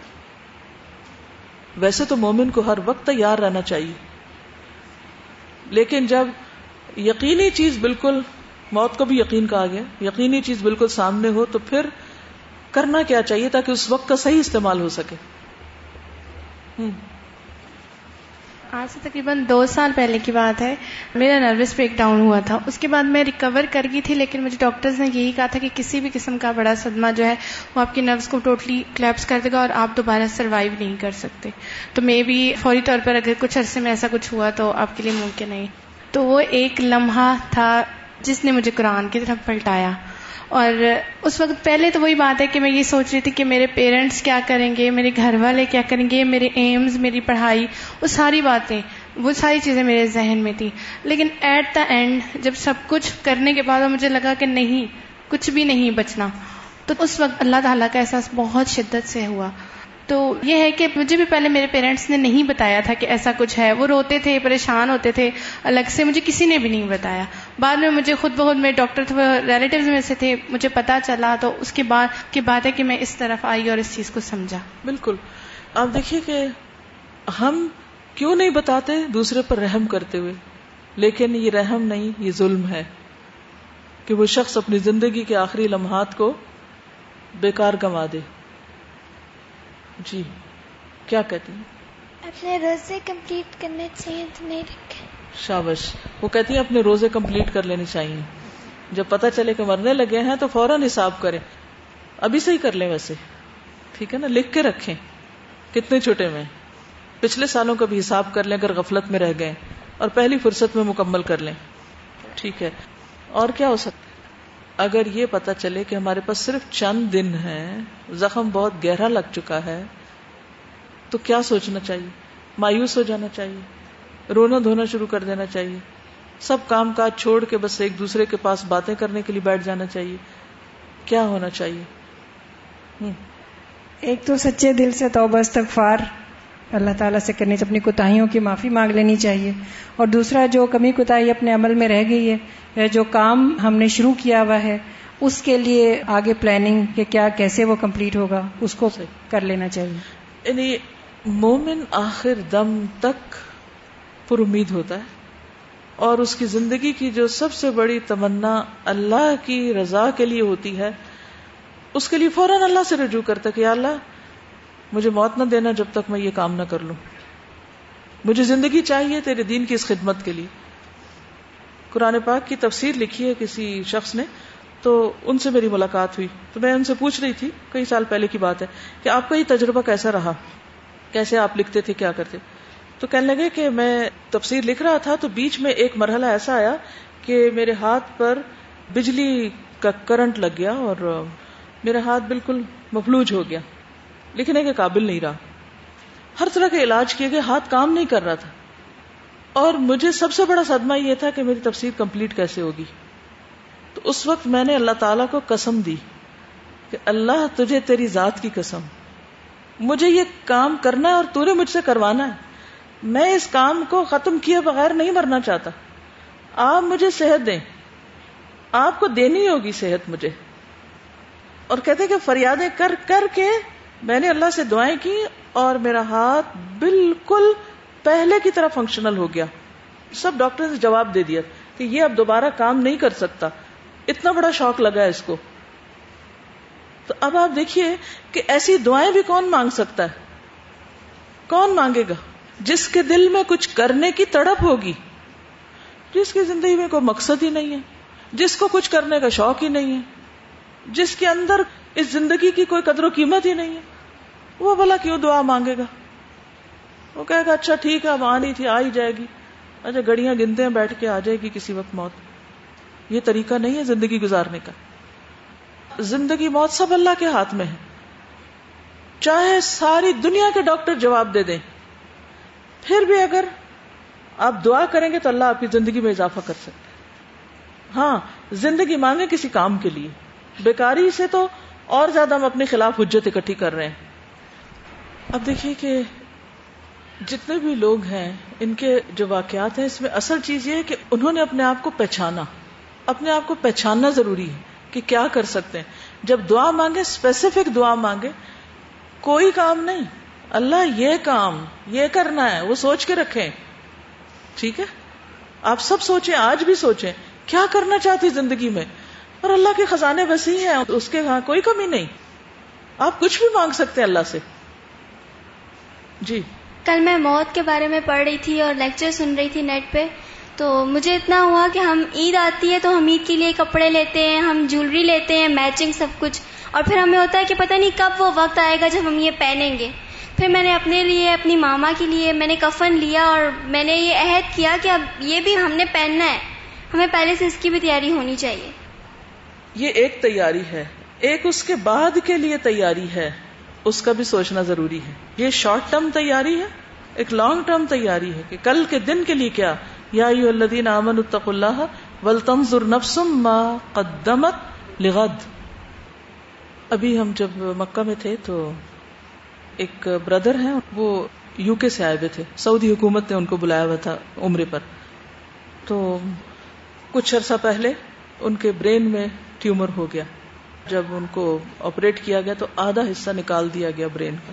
ویسے تو مومن کو ہر وقت تیار رہنا چاہیے۔ لیکن جب یقینی چیز بالکل موت کو بھی یقین کہا گیا، یقینی چیز بالکل سامنے ہو تو پھر کرنا کیا چاہیے تاکہ اس وقت کا صحیح استعمال ہو سکے۔ آج سے تقریباً دو سال پہلے کی بات ہے۔ میرا نروس بریک ڈاؤن ہوا تھا۔ اس کے بعد میں ریکور کر گئی تھی، لیکن مجھے ڈاکٹرز نے یہی کہا تھا کہ کسی بھی قسم کا بڑا صدمہ جو ہے، وہ آپ کی نروس کو ٹوٹلی کلیپس کر دے گا اور آپ دوبارہ سروائیو نہیں کر سکتے۔ تو میں بھی فوری طور پر اگر کچھ عرصے میں ایسا کچھ ہوا تو آپ کے لیے ممکن نہیں۔ تو وہ ایک لمحہ تھا جس نے مجھے قرآن کی طرف پلٹایا۔ اور اس وقت پہلے تو وہی بات ہے کہ میں یہ سوچ رہی تھی کہ میرے پیرنٹس کیا کریں گے، میرے گھر والے کیا کریں گے، میرے ایمز میری پڑھائی، وہ ساری باتیں، وہ ساری چیزیں میرے ذہن میں تھی لیکن ایٹ دا اینڈ جب سب کچھ کرنے کے بعد مجھے لگا کہ نہیں، کچھ بھی نہیں بچنا، تو اس وقت اللہ تعالیٰ کا احساس بہت شدت سے ہوا۔ تو یہ ہے کہ مجھے بھی پہلے میرے پیرنٹس نے نہیں بتایا تھا کہ ایسا کچھ ہے۔ وہ روتے تھے، پریشان ہوتے تھے، الگ سے مجھے کسی نے بھی نہیں بتایا۔ بعد میں مجھے خود بہت میرے ڈاکٹر تھے ریلیٹیوز میں سے تھے، مجھے پتا چلا تو اس کے بعد، کی بات ہے کہ میں اس طرف آئی اور اس چیز کو سمجھا۔ بالکل۔ آپ دیکھیے کہ ہم کیوں نہیں بتاتے دوسرے پر رحم کرتے ہوئے؟ لیکن یہ رحم نہیں، یہ ظلم ہے کہ وہ شخص اپنی زندگی کے آخری لمحات کو بیکار گنوا دے۔ جی۔ کیا کہتی ہیں؟ اپنے روزے کمپلیٹ کرنے چاہیے تو نہیں رکھے۔ شابش وہ کہتی ہیں اپنے روزے کمپلیٹ کر لینے چاہیے۔ جب پتا چلے کہ مرنے لگے ہیں تو فوراً حساب کریں۔ ابھی سے ہی کر لیں ویسے۔ ٹھیک ہے نا؟ لکھ کے رکھیں۔ کتنے چھوٹے میں۔ پچھلے سالوں کا بھی حساب کر لیں اگر غفلت میں رہ گئے۔ اور پہلی فرصت میں مکمل کر لیں۔ ٹھیک ہے۔ اور کیا ہو سکتا اگر یہ پتا چلے کہ ہمارے پاس صرف چند دن ہیں، زخم بہت گہرا لگ چکا ہے، تو کیا سوچنا چاہیے؟ مایوس ہو جانا چاہیے، رونا دھونا شروع کر دینا چاہیے۔ سب کام کاج چھوڑ کے بس ایک دوسرے کے پاس باتیں کرنے کے لیے بیٹھ جانا چاہیے۔ کیا ہونا چاہیے؟ ایک تو سچے دل سے توبہ استغفار۔ اللہ تعالیٰ سے کرنی چاہیے اپنی کوتاہیوں کی معافی مانگ لینی چاہیے۔ اور دوسرا جو کمی کوتاہی اپنے عمل میں رہ گئی ہے جو کام ہم نے شروع کیا ہوا ہے اس کے لیے آگے پلاننگ کہ کیا کیسے وہ کمپلیٹ ہوگا اس کو کر لینا چاہیے۔ یعنی مومن آخر دم تک پر امید ہوتا ہے اور اس کی زندگی کی جو سب سے بڑی تمنا اللہ کی رضا کے لیے ہوتی ہے اس کے لیے فوراً اللہ سے رجوع کرتا کہ اللہ مجھے موت نہ دینا جب تک میں یہ کام نہ کر لوں۔ مجھے زندگی چاہیے تیرے دین کی اس خدمت کے لیے۔ قرآن پاک کی تفسیر لکھی ہے کسی شخص نے، تو ان سے میری ملاقات ہوئی۔ تو میں ان سے پوچھ رہی تھی، کئی سال پہلے کی بات ہے، کہ آپ کا یہ تجربہ کیسا رہا؟ کیسے آپ لکھتے تھے، کیا کرتے؟ تو کہنے لگے کہ میں تفسیر لکھ رہا تھا تو بیچ میں ایک مرحلہ ایسا آیا کہ میرے ہاتھ پر بجلی کا کرنٹ لگ گیا اور میرا ہاتھ بالکل مفلوج ہو گیا۔ لکھنے کے قابل نہیں رہا۔ ہر طرح کے علاج کیے گئے، ہاتھ کام نہیں کر رہا تھا۔ اور مجھے سب سے بڑا صدمہ یہ تھا کہ میری تفسیر کمپلیٹ کیسے ہوگی۔ تو اس وقت میں نے اللہ تعالی کو قسم دی کہ اللہ تجھے تیری ذات کی قسم۔ مجھے یہ کام کرنا ہے اور تو نے مجھ سے کروانا ہے۔ میں اس کام کو ختم کیے بغیر نہیں مرنا چاہتا۔ آپ مجھے صحت دیں۔ آپ کو دینی ہوگی صحت مجھے۔ اور کہتے کہ فریادیں کر کر کے میں نے اللہ سے دعائیں کی اور میرا ہاتھ بالکل پہلے کی طرح فنکشنل ہو گیا۔ سب ڈاکٹر نے جواب دے دیا کہ یہ اب دوبارہ کام نہیں کر سکتا۔ اتنا بڑا شوق لگا ہے اس کو۔ تو اب آپ دیکھیے کہ ایسی دعائیں بھی کون مانگ سکتا ہے۔ کون مانگے گا؟ جس کے دل میں کچھ کرنے کی تڑپ ہوگی۔ جس کی زندگی میں کوئی مقصد ہی نہیں ہے۔ جس کو کچھ کرنے کا شوق ہی نہیں ہے۔ جس کے اندر اس زندگی کی کوئی قدر و قیمت ہی نہیں ہے۔ وہ بلا کیوں دعا مانگے گا؟ وہ کہے گا اچھا ٹھیک ہے، اب آنی تھی آ ہی جائے گی۔ اچھا گڑیاں گنتے ہیں، بیٹھ کے آ جائے گی کسی وقت موت۔ یہ طریقہ نہیں ہے زندگی گزارنے کا۔ زندگی موت سب اللہ کے ہاتھ میں ہے۔ چاہے ساری دنیا کے ڈاکٹر جواب دے دیں۔ پھر بھی اگر آپ دعا کریں گے تو اللہ آپ کی زندگی میں اضافہ کر سکتے ہاں زندگی مانگے کسی کام کے لیے۔ بیکاری سے تو اور زیادہ ہم اپنے خلاف حجت اکٹھی کر رہے ہیں۔ اب دیکھیے کہ جتنے بھی لوگ ہیں، ان کے جو واقعات ہیں، اس میں اصل چیز یہ ہے کہ انہوں نے اپنے آپ کو پہچانا۔ اپنے آپ کو پہچاننا ضروری ہے کہ کیا کر سکتے ہیں۔ جب دعا مانگے اسپیسیفک دعا مانگے، کوئی کام نہیں۔ اللہ یہ کام، یہ کرنا ہے، وہ سوچ کے رکھیں۔ ٹھیک ہے؟ آپ سب سوچیں، آج بھی سوچیں، کیا کرنا چاہتی زندگی میں؟ اور اللہ کے خزانے وسیع ہیں، اس کے ہاں کوئی کمی نہیں۔ آپ کچھ بھی مانگ سکتے ہیں اللہ سے۔ جی۔ کل میں موت کے بارے میں پڑھ رہی تھی اور لیکچر سن رہی تھی نیٹ پہ۔ تو مجھے اتنا ہوا کہ ہم عید آتی ہے تو ہم عید کے لیے کپڑے لیتے ہیں ہم جولری لیتے ہیں میچنگ سب کچھ۔ اور پھر ہمیں ہوتا ہے کہ پتہ نہیں کب وہ وقت آئے گا جب ہم یہ پہنیں گے۔ پھر میں نے اپنے لیے اپنی ماما کے لیے میں نے کفن لیا اور میں نے یہ عہد کیا کہ اب یہ بھی ہم نے پہننا ہے۔ ہمیں پہلے سے اس کی بھی تیاری ہونی چاہیے۔ یہ ایک تیاری ہے۔ ایک اس کے بعد کے لیے تیاری ہے۔ اس کا بھی سوچنا ضروری ہے۔ یہ شارٹ ٹرم تیاری ہے، ایک لانگ ٹرم تیاری ہے کہ کل کے دن کے لیے کیا؟ یا الذین آمنوا اتقوا اللہ ولتنظر نفس ما قدمت لغد۔ ابھی ہم جب مکہ میں تھے تو ایک بردر ہیں، وہ یو کے سے آئے ہوئے تھے۔ سعودی حکومت نے ان کو بلایا ہوا تھا عمرے پر۔ تو کچھ عرصہ پہلے ان کے برین میں ٹیومر ہو گیا۔ جب ان کو آپریٹ کیا گیا تو آدھا حصہ نکال دیا گیا برین کا۔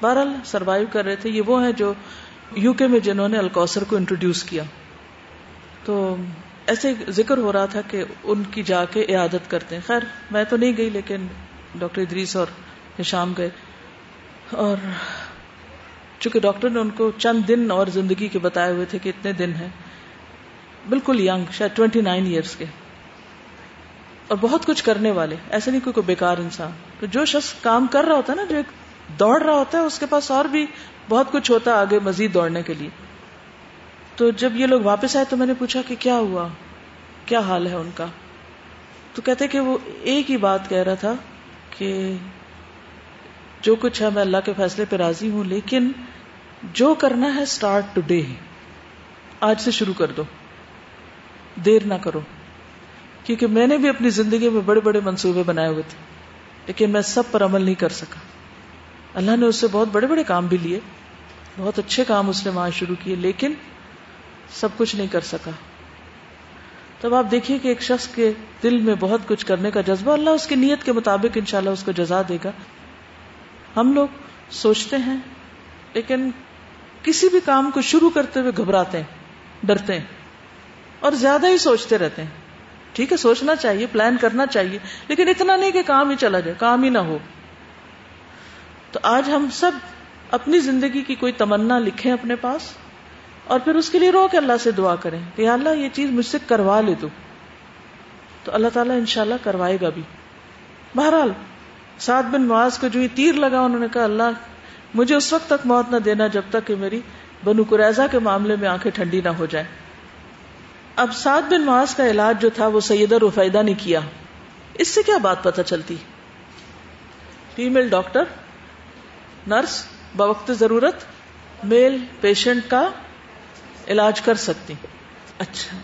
بہرحال سروائو کر رہے تھے۔ یہ وہ ہیں جو یو کے میں جنہوں نے الکوثر کو انٹروڈیوس کیا۔ تو ایسے ذکر ہو رہا تھا کہ ان کی جا کے عیادت کرتے ہیں۔ خیر، میں تو نہیں گئی، لیکن ڈاکٹر ادریس اور شام گئے۔ اور چونکہ ڈاکٹر نے ان کو چند دن اور زندگی کے بتائے ہوئے تھے کہ اتنے دن ہیں، بالکل یگ شاید ٹوینٹی نائن ایئرس کے۔ اور بہت کچھ کرنے والے ایسے نہیں کوئی کوئی بیکار انسان۔ تو جو شخص کام کر رہا ہوتا ہے نا، جو ایک دوڑ رہا ہوتا ہے، اس کے پاس اور بھی بہت کچھ ہوتا ہے آگے مزید دوڑنے کے لیے۔ تو جب یہ لوگ واپس آئے تو میں نے پوچھا کہ کیا ہوا؟ کیا حال ہے ان کا؟ تو کہتے کہ وہ ایک ہی بات کہہ رہا تھا کہ جو کچھ ہے میں اللہ کے فیصلے پہ راضی ہوں، لیکن جو کرنا ہے اسٹارٹ ٹو ڈے آج سے شروع کر دو۔ دیر نہ کرو۔ کیونکہ میں نے بھی اپنی زندگی میں بڑے بڑے منصوبے بنائے ہوئے تھے، لیکن میں سب پر عمل نہیں کر سکا۔ اللہ نے اس سے بہت بڑے بڑے کام بھی لیے، بہت اچھے کام اس نے وہاں شروع کیے، لیکن سب کچھ نہیں کر سکا۔ تب آپ دیکھیے کہ ایک شخص کے دل میں بہت کچھ کرنے کا جذبہ اللہ اس کی نیت کے مطابق انشاءاللہ اس کو جزا دے گا۔ ہم لوگ سوچتے ہیں، لیکن کسی بھی کام کو شروع کرتے ہوئے گھبراتے ہیں، ڈرتے ہیں اور زیادہ ہی سوچتے رہتے ہیں۔ ٹھیک ہے، سوچنا چاہیے پلان کرنا چاہیے، لیکن اتنا نہیں کہ کام ہی چلا جائے، کام ہی نہ ہو۔ تو آج ہم سب اپنی زندگی کی کوئی تمنا لکھیں اپنے پاس اور پھر اس کے لیے رو کے اللہ سے دعا کریں کہ اللہ یہ چیز مجھ سے کروا لے تو۔ تو اللہ تعالیٰ انشاءاللہ کروائے گا بھی۔ بہرحال، سعد بن معاذ کو جو یہ تیر لگا، انہوں نے کہا، اللہ، مجھے اس وقت تک موت نہ دینا جب تک کہ میری بنو قریضہ کے معاملے میں آنکھیں ٹھنڈی نہ ہو جائیں۔ اب سعد بن معاذ کا علاج جو تھا وہ سیدہ رفیدہ نے کیا۔ اس سے کیا بات پتہ چلتی؟ فیمل ڈاکٹر، نرس، بوقت ضرورت، میل پیشنٹ کا علاج کر سکتی۔ اچھا۔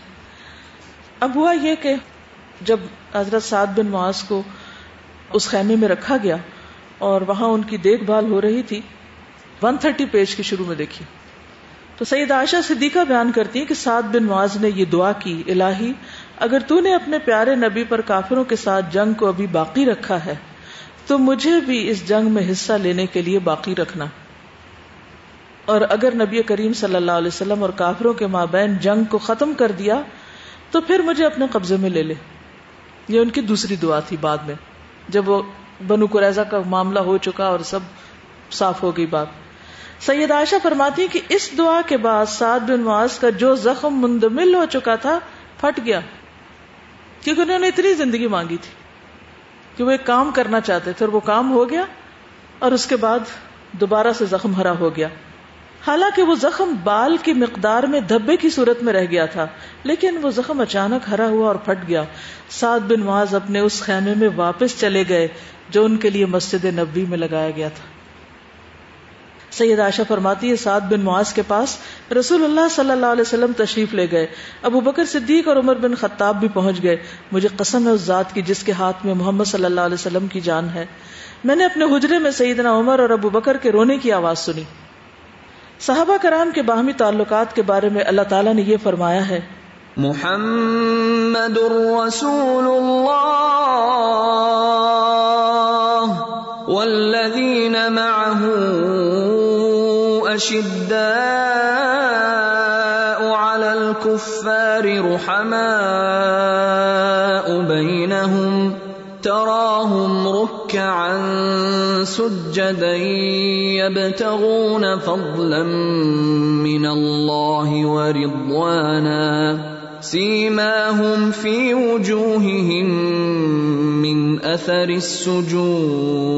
اب ہوا یہ کہ جب حضرت سعد بن معاذ کو اس خیمے میں رکھا گیا اور وہاں ان کی دیکھ بھال ہو رہی تھی، ون تھرٹی پیج کے شروع میں دیکھی۔ تو سید عائشہ صدیقہ بیان کرتی ہے کہ سعد بن معاذ نے یہ دعا کی، الہی، اگر تو نے اپنے پیارے نبی پر کافروں کے ساتھ جنگ کو ابھی باقی رکھا ہے، تو مجھے بھی اس جنگ میں حصہ لینے کے لیے باقی رکھنا۔ اور اگر نبی کریم صلی اللہ علیہ وسلم اور کافروں کے مابین جنگ کو ختم کر دیا، تو پھر مجھے اپنے قبضے میں لے لے۔ یہ ان کی دوسری دعا تھی بعد میں، جب وہ بنو قریضہ کا معاملہ ہو چکا اور سب صاف ہو گئی بات۔ سید عائشہ فرماتی کہ اس دعا کے بعد سعد بن معاذ کا جو زخم مندمل ہو چکا تھا، پھٹ گیا۔ کیونکہ انہوں نے اتنی زندگی مانگی تھی کہ وہ ایک کام کرنا چاہتے تھے اور وہ کام ہو گیا اور اس کے بعد دوبارہ سے زخم ہرا ہو گیا۔ حالانکہ وہ زخم بال کی مقدار میں دھبے کی صورت میں رہ گیا تھا، لیکن وہ زخم اچانک ہرا ہوا اور پھٹ گیا۔ سعد بن معاذ اپنے اس خیمے میں واپس چلے گئے جو ان کے لیے مسجد نبی میں لگایا گیا تھا۔ سید عائشہ فرماتی ہے، سعد بن معاذ کے پاس رسول اللہ صلی اللہ علیہ وسلم تشریف لے گئے۔ ابو بکر صدیق اور عمر بن خطاب بھی پہنچ گئے۔ مجھے قسم ہے اس ذات کی جس کے ہاتھ میں محمد صلی اللہ علیہ وسلم کی جان ہے۔ میں نے اپنے حجرے میں سیدنا عمر اور ابو بکر کے رونے کی آواز سنی۔ صحابہ کرام کے باہمی تعلقات کے بارے میں اللہ تعالیٰ نے یہ فرمایا ہے۔ محمد رسول اللہ والذین معه اشداء على الكفار رحماء بينهم تراهم ركعا سجدا يبتغون فضلا من الله ورضوانا سيماهم في وجوههم من اثر السجود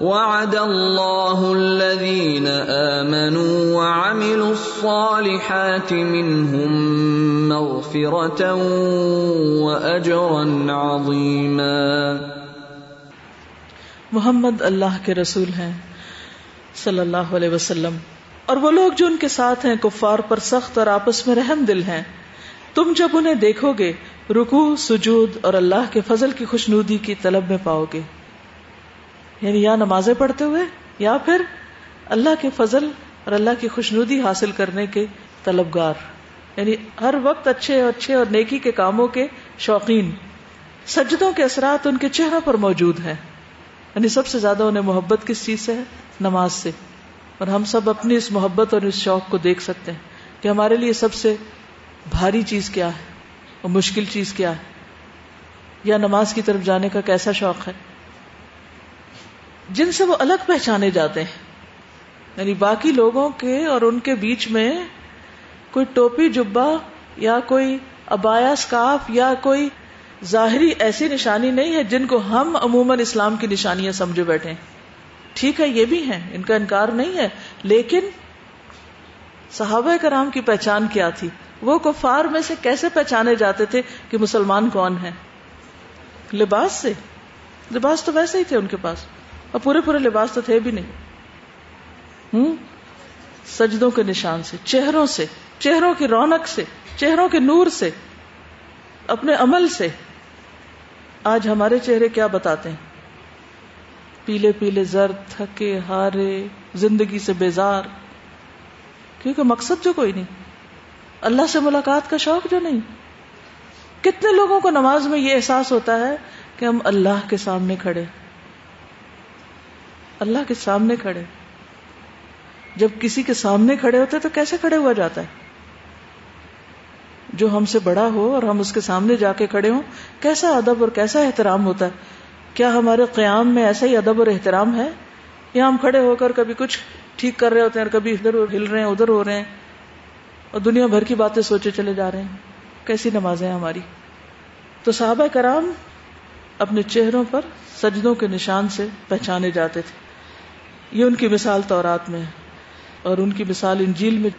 وعد الله الذين آمنوا وعملوا الصالحات منهم مغفرة وأجرا عظيما. محمد اللہ کے رسول ہیں، صلی اللہ علیہ وسلم۔ اور وہ لوگ جو ان کے ساتھ ہیں، کفار پر سخت اور آپس میں رحم دل ہیں۔ تم جب انہیں دیکھو گے، رکوع، سجود اور اللہ کے فضل کی خوشنودی کی طلب میں پاؤ گے۔ یعنی یا نمازیں پڑھتے ہوئے یا پھر اللہ کے فضل اور اللہ کی خوشنودی حاصل کرنے کے طلبگار یعنی ہر وقت اچھے اچھے اور نیکی کے کاموں کے شوقین، سجدوں کے اثرات ان کے چہروں پر موجود ہیں۔ یعنی سب سے زیادہ انہیں محبت کس چیز سے ہے؟ نماز سے۔ اور ہم سب اپنی اس محبت اور اس شوق کو دیکھ سکتے ہیں کہ ہمارے لیے سب سے بھاری چیز کیا ہے اور مشکل چیز کیا ہے۔ یا نماز کی طرف جانے کا کیسا شوق ہے؟ جن سے وہ الگ پہچانے جاتے ہیں۔ یعنی باقی لوگوں کے اور ان کے بیچ میں کوئی ٹوپی جبا یا کوئی ابایا اسکاف یا کوئی ظاہری ایسی نشانی نہیں ہے جن کو ہم عموماً اسلام کی نشانیاں سمجھے بیٹھے ٹھیک ہے، یہ بھی ہیں، ان کا انکار نہیں ہے، لیکن صحابہ کرام کی پہچان کیا تھی؟ وہ کفار میں سے کیسے پہچانے جاتے تھے کہ مسلمان کون ہے لباس سے۔ لباس تو ویسے ہی تھے ان کے پاس۔ اور پورے پورے لباس تو تھے بھی نہیں۔ ہوں؟ سجدوں کے نشان سے، چہروں سے، چہروں کی رونق سے، چہروں کے نور سے، اپنے عمل سے۔ آج ہمارے چہرے کیا بتاتے ہیں؟ پیلے پیلے زرد تھکے ہارے، زندگی سے بیزار۔ کیونکہ مقصد جو کوئی نہیں۔ اللہ سے ملاقات کا شوق جو نہیں۔ کتنے لوگوں کو نماز میں یہ احساس ہوتا ہے کہ ہم اللہ کے سامنے کھڑے اللہ کے سامنے کھڑے۔ جب کسی کے سامنے کھڑے ہوتے تو کیسے کھڑے ہوا جاتا ہے؟ جو ہم سے بڑا ہو اور ہم اس کے سامنے جا کے کھڑے ہوں، کیسا ادب اور کیسا احترام ہوتا ہے؟ کیا ہمارے قیام میں ایسا ہی ادب اور احترام ہے؟ یا ہم کھڑے ہو کر کبھی کچھ ٹھیک کر رہے ہوتے ہیں اور کبھی ادھر ہل رہے ہیں، ادھر ہو رہے ہیں، اور دنیا بھر کی باتیں سوچے چلے جا رہے ہیں۔ کیسی نمازیں ہماری؟ تو صحابہ کرام اپنے چہروں پر سجدوں کے نشان سے پہچانے جاتے تھے۔ یہ ان کی مثال تورات میں اور ان کی مثال انجیل میں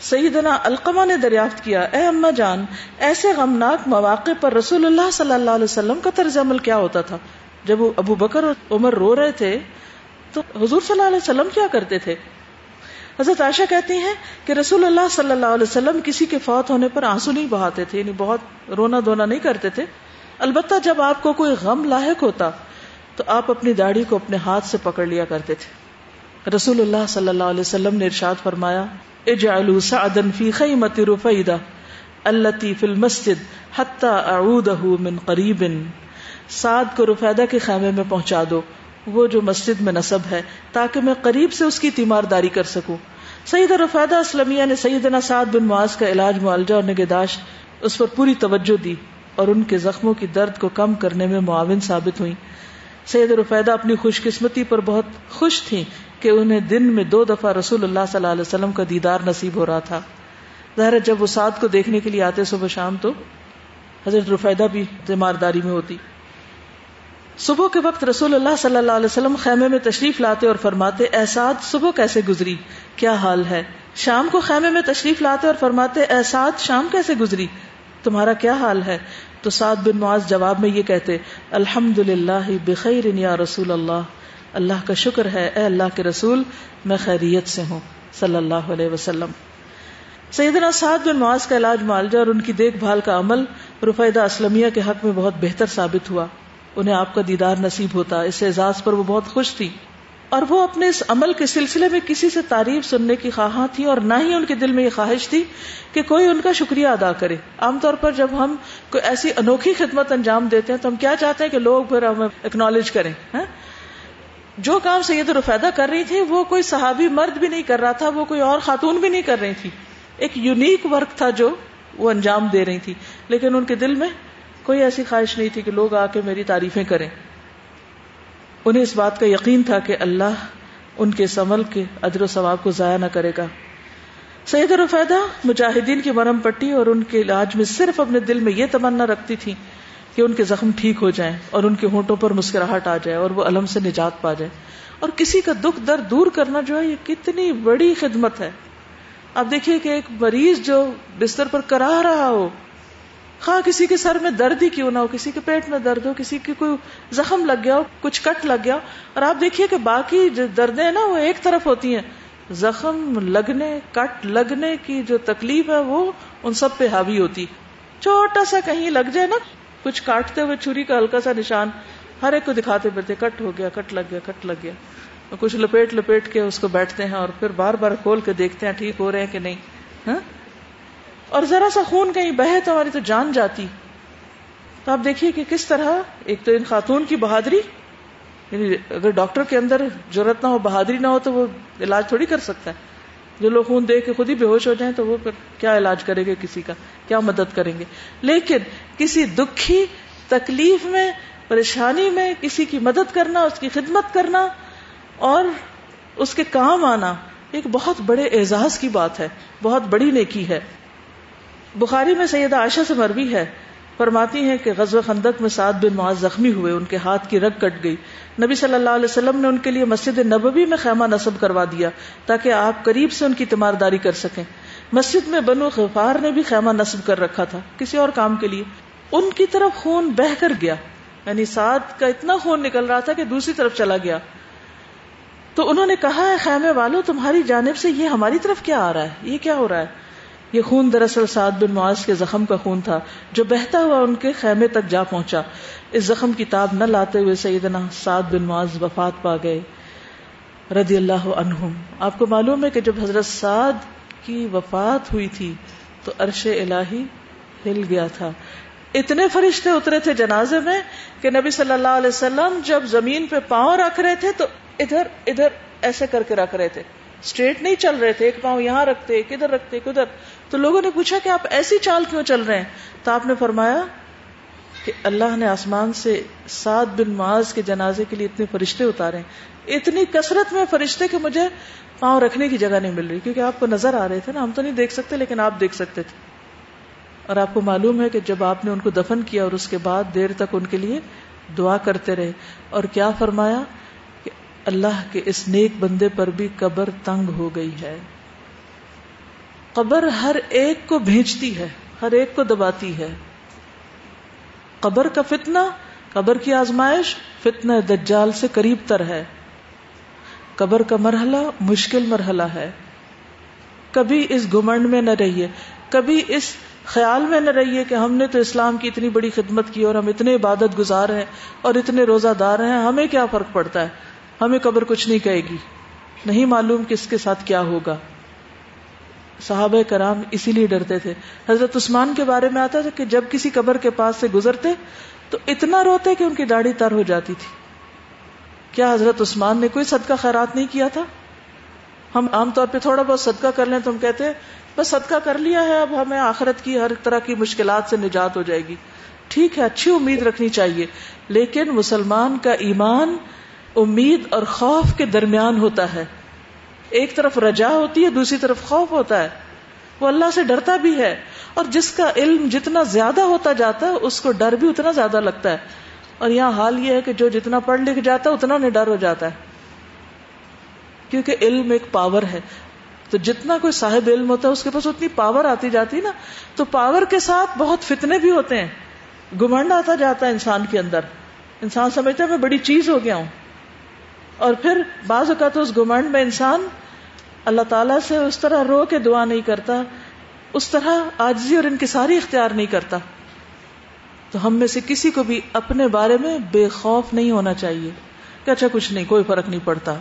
سیدنا القمہ نے دریافت کیا، اے اما جان، ایسے غمناک مواقع پر رسول اللہ صلی اللہ علیہ وسلم کا طرز عمل کیا ہوتا تھا؟ جب وہ ابو بکر اور عمر رو رہے تھے، تو حضور صلی اللہ علیہ وسلم کیا کرتے تھے؟ حضرت عائشہ کہتی ہیں کہ رسول اللہ صلی اللہ علیہ وسلم کسی کے فوت ہونے پر آنسو نہیں بہاتے تھے یعنی بہت رونا دھونا نہیں کرتے تھے۔ البتہ جب آپ کو کوئی غم لاحق ہوتا تو آپ اپنی داڑھی کو اپنے ہاتھ سے پکڑ لیا کرتے تھے۔ رسول اللہ صلی اللہ علیہ وسلم نے ارشاد فرمایا، اجعلوا سعدا فی خیمت رفیدہ التي في المسجد حتى اعوده من قریب۔ سعد کو رفیدہ کے خیمے میں پہنچا دو۔ وہ جو مسجد میں نصب ہے، تاکہ میں قریب سے اس کی تیمارداری کر سکوں۔ سید رفیدہ اسلمیہ نے سیدنا سعد بن معاذ کا علاج معالجہ اور نگہداشت اس پر پوری توجہ دی اور ان کے زخموں کی درد کو کم کرنے میں معاون ثابت ہوئی سید رفیدہ اپنی خوش قسمتی پر بہت خوش تھی کہ انہیں دن میں دو دفعہ رسول اللہ صلی اللہ علیہ وسلم کا دیدار نصیب ہو رہا تھا۔ ظاہر جب وہ سعد کو دیکھنے کے لیے آتے صبح شام تو حضرت رفیدہ بھی تیمارداری میں ہوتی۔ صبح کے وقت رسول اللہ صلی اللہ علیہ وسلم خیمے میں تشریف لاتے اور فرماتے احساد صبح کیسے گزری؟ کیا حال ہے؟ شام کو خیمے میں تشریف لاتے اور فرماتے احساد شام کیسے گزری؟ تمہارا کیا حال ہے؟ تو سعد بن معاذ جواب میں یہ کہتے الحمد للہ بخیر یا رسول اللہ اللہ کا شکر ہے، اے اللہ کے رسول، میں خیریت سے ہوں، صلی اللہ علیہ وسلم۔ سیدنا سعد بن معاذ کا علاج معالجہ اور ان کی دیکھ بھال کا عمل رفیدہ اسلمیہ کے حق میں بہت بہتر ثابت ہوا۔ انہیں آپ کا دیدار نصیب ہوتا، اس اعزاز پر وہ بہت خوش تھی اور وہ اپنے اس عمل کے سلسلے میں کسی سے تعریف سننے کی خواہاں تھی اور نہ ہی ان کے دل میں یہ خواہش تھی کہ کوئی ان کا شکریہ ادا کرے۔ عام طور پر جب ہم کوئی ایسی انوکھی خدمت انجام دیتے ہیں تو ہم کیا چاہتے ہیں کہ لوگ پھر ہمیں اکنالج کریں ہاں؟ جو کام سید رفیدہ کر رہی تھی، وہ کوئی صحابی مرد بھی نہیں کر رہا تھا، وہ کوئی اور خاتون بھی نہیں کر رہی تھی۔ ایک یونیک ورک تھا جو وہ انجام دے رہی تھی، لیکن ان کے دل میں کوئی ایسی خواہش نہیں تھی کہ لوگ آ کے میری تعریفیں کریں۔ انہیں اس بات کا یقین تھا کہ اللہ ان کے سمل کے ادر و ثواب کو ضائع نہ کرے گا۔ سید الفیدہ مجاہدین کی مرم پٹی اور ان کے علاج میں صرف اپنے دل میں یہ تمنا رکھتی تھی کہ ان کے زخم ٹھیک ہو جائیں اور ان کے ہونٹوں پر مسکراہٹ آ جائے اور وہ علم سے نجات پا جائے۔ اور کسی کا دکھ درد دور کرنا جو ہے یہ کتنی بڑی خدمت ہے۔ اب دیکھیے کہ ایک مریض جو بستر پر کرا رہا ہو ہاں کسی کے سر میں درد ہی کیوں نہ ہو؟ کسی کے پیٹ میں درد ہو، کسی کی کوئی زخم لگ گیا ہو، کچھ کٹ لگ گیا اور آپ دیکھیے کہ باقی جو دردیں نا، وہ ایک طرف ہوتی ہیں۔ زخم لگنے، کٹ لگنے کی جو تکلیف ہے، وہ ان سب پہ حاوی ہوتی۔ چھوٹا سا کہیں لگ جائے نا، کچھ کاٹتے ہوئے چھری کا ہلکا سا نشان، ہر ایک کو دکھاتے پھرتے، کٹ ہو گیا، کٹ لگ گیا، کٹ لگ گیا۔ کچھ لپیٹ لپیٹ کے اس کو بیٹھتے ہیں اور پھر بار بار کھول کے دیکھتے ہیں، ٹھیک ہو رہے ہیں کہ نہیں۔ ہاں؟ اور ذرا سا خون کہیں بہے تو ہماری تو جان جاتی۔ تو آپ دیکھیے کہ کس طرح، ایک تو ان خاتون کی بہادری یعنی اگر ڈاکٹر کے اندر ضرورت نہ ہو، بہادری نہ ہو، تو وہ علاج تھوڑی کر سکتا ہے۔ جو لوگ خون دے کے خود ہی بے ہوش ہو جائیں، تو وہ پھر کیا علاج کریں گے کسی کا؟ کیا مدد کریں گے؟ لیکن کسی دکھی، تکلیف میں، پریشانی میں، کسی کی مدد کرنا، اس کی خدمت کرنا اور اس کے کام آنا، ایک بہت بڑے اعزاز کی بات ہے، بہت بڑی نیکی ہے۔ بخاری میں سیدہ عائشہ سے مروی ہے، فرماتی ہیں کہ غزوہ خندق میں سعد بن معاذ زخمی ہوئے، ان کے ہاتھ کی رگ کٹ گئی۔ نبی صلی اللہ علیہ وسلم نے ان کے لیے مسجد نبوی میں خیمہ نصب کروا دیا تاکہ آپ قریب سے ان کی تیمارداری کر سکیں۔ مسجد میں بنو غفار نے بھی خیمہ نصب کر رکھا تھا، کسی اور کام کے لیے۔ ان کی طرف خون بہ کر گیا۔ یعنی سعد کا اتنا خون نکل رہا تھا کہ دوسری طرف چلا گیا۔ تو انہوں نے کہا ہے خیمے والوں تمہاری جانب سے یہ ہماری طرف کیا آ رہا ہے؟ یہ کیا ہو رہا ہے؟ یہ خون دراصل سعد بن معاذ کے زخم کا خون تھا، جو بہتا ہوا ان کے خیمے تک جا پہنچا۔ اس زخم کی تاب نہ لاتے ہوئے سیدنا سعد بن معاذ وفات پا گئے۔ رضی اللہ عنہم۔ آپ کو معلوم ہے کہ جب حضرت سعد کی وفات ہوئی تھی، تو عرش الہی ہل گیا تھا۔ اتنے فرشتے اترے تھے جنازے میں کہ نبی صلی اللہ علیہ وسلم جب زمین پہ پاؤں رکھ رہے تھے تو ادھر ادھر ایسے کر کے رکھ رہے تھے۔ اسٹریٹ نہیں چل رہے تھے، ایک پاؤں یہاں رکھتے کدھر رکھتے کدھر تو لوگوں نے پوچھا کہ آپ ایسی چال کیوں چل رہے ہیں؟ تو آپ نے فرمایا کہ اللہ نے آسمان سے سات بن معاذ کے جنازے کے لیے اتنے فرشتے اتارے۔ اتنی کثرت میں فرشتے کہ مجھے پاؤں رکھنے کی جگہ نہیں مل رہی، کیونکہ آپ کو نظر آ رہے تھے نا۔ ہم تو نہیں دیکھ سکتے، لیکن آپ دیکھ سکتے تھے۔ اور آپ کو معلوم ہے کہ جب آپ نے ان کو دفن کیا اور اس کے بعد دیر تک ان کے لیے دعا کرتے رہے۔ اور کیا فرمایا؟ اللہ کے اس نیک بندے پر بھی قبر تنگ ہو گئی ہے۔ قبر ہر ایک کو بھیجتی ہے، ہر ایک کو دباتی ہے۔ قبر کا فتنہ، قبر کی آزمائش فتنہ دجال سے قریب تر ہے۔ قبر کا مرحلہ مشکل مرحلہ ہے۔ کبھی اس گمنڈ میں نہ رہیے، کبھی اس خیال میں نہ رہیے کہ ہم نے تو اسلام کی اتنی بڑی خدمت کی اور ہم اتنے عبادت گزار ہیں اور اتنے روزہ دار ہیں، ہمیں کیا فرق پڑتا ہے؟ ہمیں قبر کچھ نہیں کہے گی۔ نہیں معلوم کس کے ساتھ کیا ہوگا۔ صحابہ کرام اسی لیے ڈرتے تھے۔ حضرت عثمان کے بارے میں آتا تھا کہ جب کسی قبر کے پاس سے گزرتے تو اتنا روتے کہ ان کی داڑھی تر ہو جاتی تھی۔ کیا حضرت عثمان نے کوئی صدقہ خیرات نہیں کیا تھا؟ ہم عام طور پہ تھوڑا بہت صدقہ کر لیں تو ہم کہتے ہیں، بس صدقہ کر لیا ہے، اب ہمیں آخرت کی ہر طرح کی مشکلات سے نجات ہو جائے گی۔ ٹھیک ہے، اچھی امید رکھنی چاہیے، لیکن مسلمان کا ایمان امید اور خوف کے درمیان ہوتا ہے۔ ایک طرف رجا ہوتی ہے، دوسری طرف خوف ہوتا ہے۔ وہ اللہ سے ڈرتا بھی ہے اور جس کا علم جتنا زیادہ ہوتا جاتا ہے، اس کو ڈر بھی اتنا زیادہ لگتا ہے۔ اور یہاں حال یہ ہے کہ جو جتنا پڑھ لکھ جاتا ہے، اتنا نہیں ڈر ہو جاتا ہے۔ کیونکہ علم ایک پاور ہے۔ تو جتنا کوئی صاحب علم ہوتا ہے، اس کے پاس اتنی پاور آتی جاتی نا۔ تو پاور کے ساتھ بہت فتنے بھی ہوتے ہیں۔ گمنڈ آتا جاتا ہے انسان کے اندر۔ انسان سمجھتا ہے، میں بڑی چیز ہو گیا ہوں۔ اور پھر بعض اوقات اس گمنڈ میں انسان اللہ تعالیٰ سے اس طرح رو کے دعا نہیں کرتا، اس طرح آجزی اور انکساری اختیار نہیں کرتا۔ تو ہم میں سے کسی کو بھی اپنے بارے میں بے خوف نہیں ہونا چاہیے کہ اچھا کچھ نہیں، کوئی فرق نہیں پڑتا۔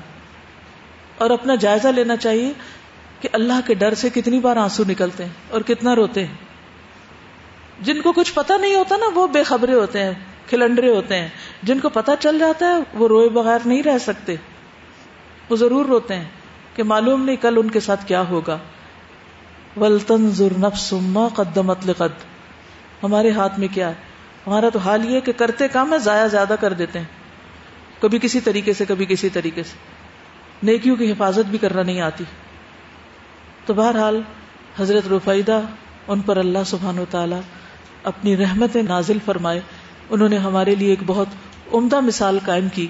اور اپنا جائزہ لینا چاہیے کہ اللہ کے ڈر سے کتنی بار آنسو نکلتے ہیں اور کتنا روتے ہیں۔ جن کو کچھ پتا نہیں ہوتا نا، وہ بے خبرے ہوتے ہیں۔ کھلنڈرے ہوتے ہیں۔ جن کو پتا چل جاتا ہے، وہ روئے بغیر نہیں رہ سکتے۔ وہ ضرور روتے ہیں کہ معلوم نہیں کل ان کے ساتھ کیا ہوگا۔ ولطن ما قدمت لقد ہمارے ہاتھ میں کیا ہے؟ ہمارا تو حال یہ کہ کرتے کام ہے، ضائع زیادہ کر دیتے ہیں۔ کبھی کسی طریقے سے، کبھی کسی طریقے سے۔ نیکیوں کی حفاظت بھی کرنا نہیں آتی۔ تو بہرحال، حضرت رفیدہ ان پر اللہ سبحان و تعالی اپنی رحمت نازل فرمائے۔ انہوں نے ہمارے لیے ایک بہت عمدہ مثال قائم کی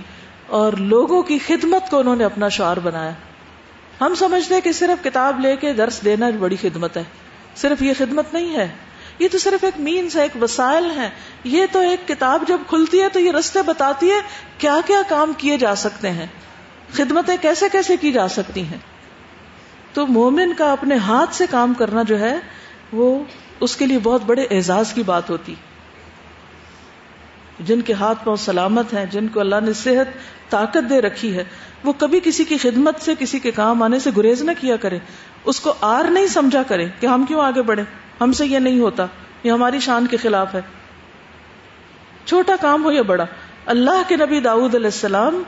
اور لوگوں کی خدمت کو انہوں نے اپنا شعار بنایا۔ ہم سمجھتے ہیں کہ صرف کتاب لے کے درس دینا بڑی خدمت ہے۔ صرف یہ خدمت نہیں ہے۔ یہ تو صرف ایک مینس ہے، ایک وسائل ہے یہ تو ایک کتاب جب کھلتی ہے تو یہ رستے بتاتی ہے کیا کیا کام کیے جا سکتے ہیں۔ خدمتیں کیسے کیسے کی جا سکتی ہیں۔ تو مومن کا اپنے ہاتھ سے کام کرنا جو ہے، وہ اس کے لیے بہت بڑے اعزاز کی بات ہوتی۔ جن کے ہاتھ بہت سلامت ہیں، جن کو اللہ نے صحت، طاقت دے رکھی ہے، وہ کبھی کسی کی خدمت سے، کسی کے کام آنے سے گریز نہ کیا کرے اس کو آر نہیں سمجھا کرے کہ ہم کیوں آگے بڑھے ہم سے یہ نہیں ہوتا، یہ ہماری شان کے خلاف ہے۔ چھوٹا کام ہو یا بڑا، اللہ کے نبی داؤد علیہ السلام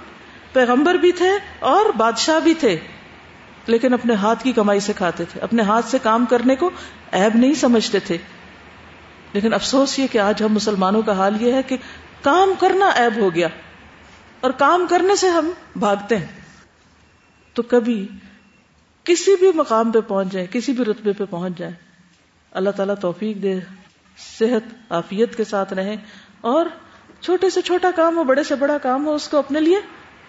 پیغمبر بھی تھے اور بادشاہ بھی تھے، لیکن اپنے ہاتھ کی کمائی سے کھاتے تھے۔ اپنے ہاتھ سے کام کرنے کو عیب نہیں سمجھتے تھے۔ لیکن افسوس یہ کہ آج ہم مسلمانوں کا حال یہ ہے کہ کام کرنا عیب ہو گیا اور کام کرنے سے ہم بھاگتے ہیں۔ تو کبھی کسی بھی مقام پہ پہنچ جائے کسی بھی رتبے پہ پہنچ جائے اللہ تعالیٰ توفیق دے، صحت، عافیت کے ساتھ رہے اور چھوٹے سے چھوٹا کام ہو، بڑے سے بڑا کام ہو، اس کو اپنے لیے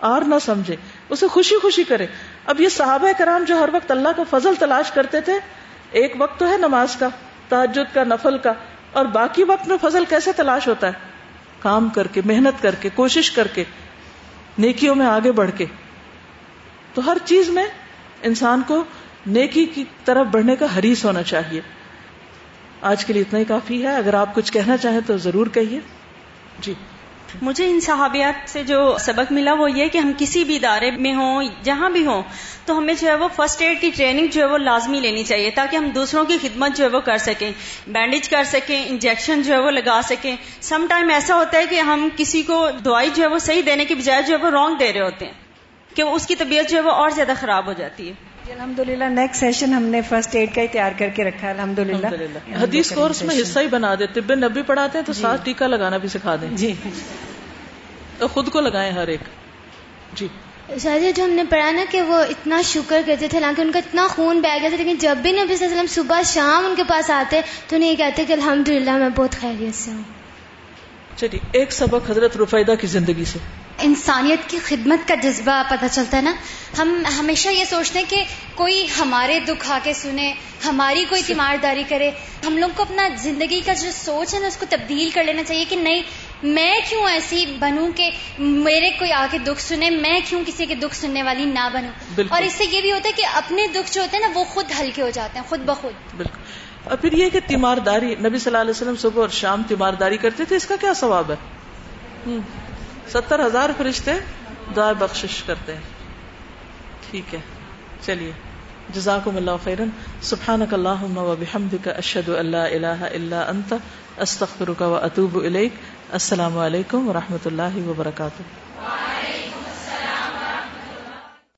آر نہ سمجھے، اسے خوشی خوشی کرے۔ اب یہ صحابہ کرام جو ہر وقت اللہ کا فضل تلاش کرتے تھے، ایک وقت تو ہے نماز کا تحجد کا، نفل کا اور باقی وقت میں فضل کیسے تلاش ہوتا ہے؟ کام کر کے، محنت کر کے، کوشش کر کے، نیکیوں میں آگے بڑھ کے۔ تو ہر چیز میں انسان کو نیکی کی طرف بڑھنے کا حریص ہونا چاہیے۔ آج کے لیے اتنا ہی کافی ہے۔ اگر آپ کچھ کہنا چاہیں تو ضرور کہیے۔ جی۔ مجھے ان صحابیات سے جو سبق ملا وہ یہ کہ ہم کسی بھی ادارے میں ہوں، جہاں بھی ہوں، تو ہمیں جو ہے وہ فرسٹ ایڈ کی ٹریننگ جو ہے وہ لازمی لینی چاہیے تاکہ ہم دوسروں کی خدمت جو ہے وہ کر سکیں بینڈیج کر سکیں انجیکشن جو ہے وہ لگا سکیں۔ سم ٹائم ایسا ہوتا ہے کہ ہم کسی کو دوائی جو ہے وہ صحیح دینے کی بجائے جو ہے وہ رانگ دے رہے ہوتے ہیں، کہ اس کی طبیعت جو ہے وہ اور زیادہ خراب ہو جاتی ہے۔ الحمد للہ نیکسٹ سیشن ہم نے فرسٹ ایڈ کا ہی تیار کر کے رکھا الحمد للہ حدیث کورس میں حصہ ہی بنا دے طب نبی پڑھاتے ہیں تو جی۔ ساتھ ٹیکا لگانا بھی سکھا دیں۔ جی۔ تو خود کو لگائیں ہر ایک۔ جی۔ شاید جو ہم نے پڑھا نا کہ وہ اتنا شکر کرتے تھے حالانکہ ان کا اتنا خون بہ گیا تھا لیکن جب بھی نبی صلی اللہ علیہ وسلم صبح شام ان کے پاس آتے تو انہیں یہ کہتے کہ الحمد للہ میں بہت خیریت سے ہوں۔ چلیے ایک سبق حضرت رفیدہ کی زندگی سے۔ انسانیت کی خدمت کا جذبہ پتہ چلتا ہے نا؟ ہم ہمیشہ یہ سوچتے ہیں کہ کوئی ہمارے دکھ آ کے سنے ہماری کوئی تیمارداری کرے۔ ہم لوگ کو اپنا زندگی کا جو سوچ ہے نا اس کو تبدیل کر لینا چاہیے کہ نہیں میں کیوں ایسی بنوں کہ میرے کوئی آ کے دکھ سنے میں کیوں کسی کے دکھ سننے والی نہ بنوں؟ اور اس سے یہ بھی ہوتا ہے کہ اپنے دکھ جو ہوتے ہیں نا وہ خود ہلکے ہو جاتے ہیں خود بخود۔ بالکل۔ اور پھر یہ کہ تیمارداری نبی صلی اللہ علیہ وسلم صبح اور شام تیمارداری کرتے تھے اس کا کیا ثواب ہے؟ ستر ہزار فرشتے دعا بخشش کرتے ہیں۔ ٹھیک ہے۔ چلیے۔ جزاکم اللہ خیرن۔ سبحانک اللہم و بحمدک اشہد ان لا الہ الا انت۔ استغفرک و اتوب الیک۔ السلام علیکم و رحمۃ اللہ وبرکاتہ۔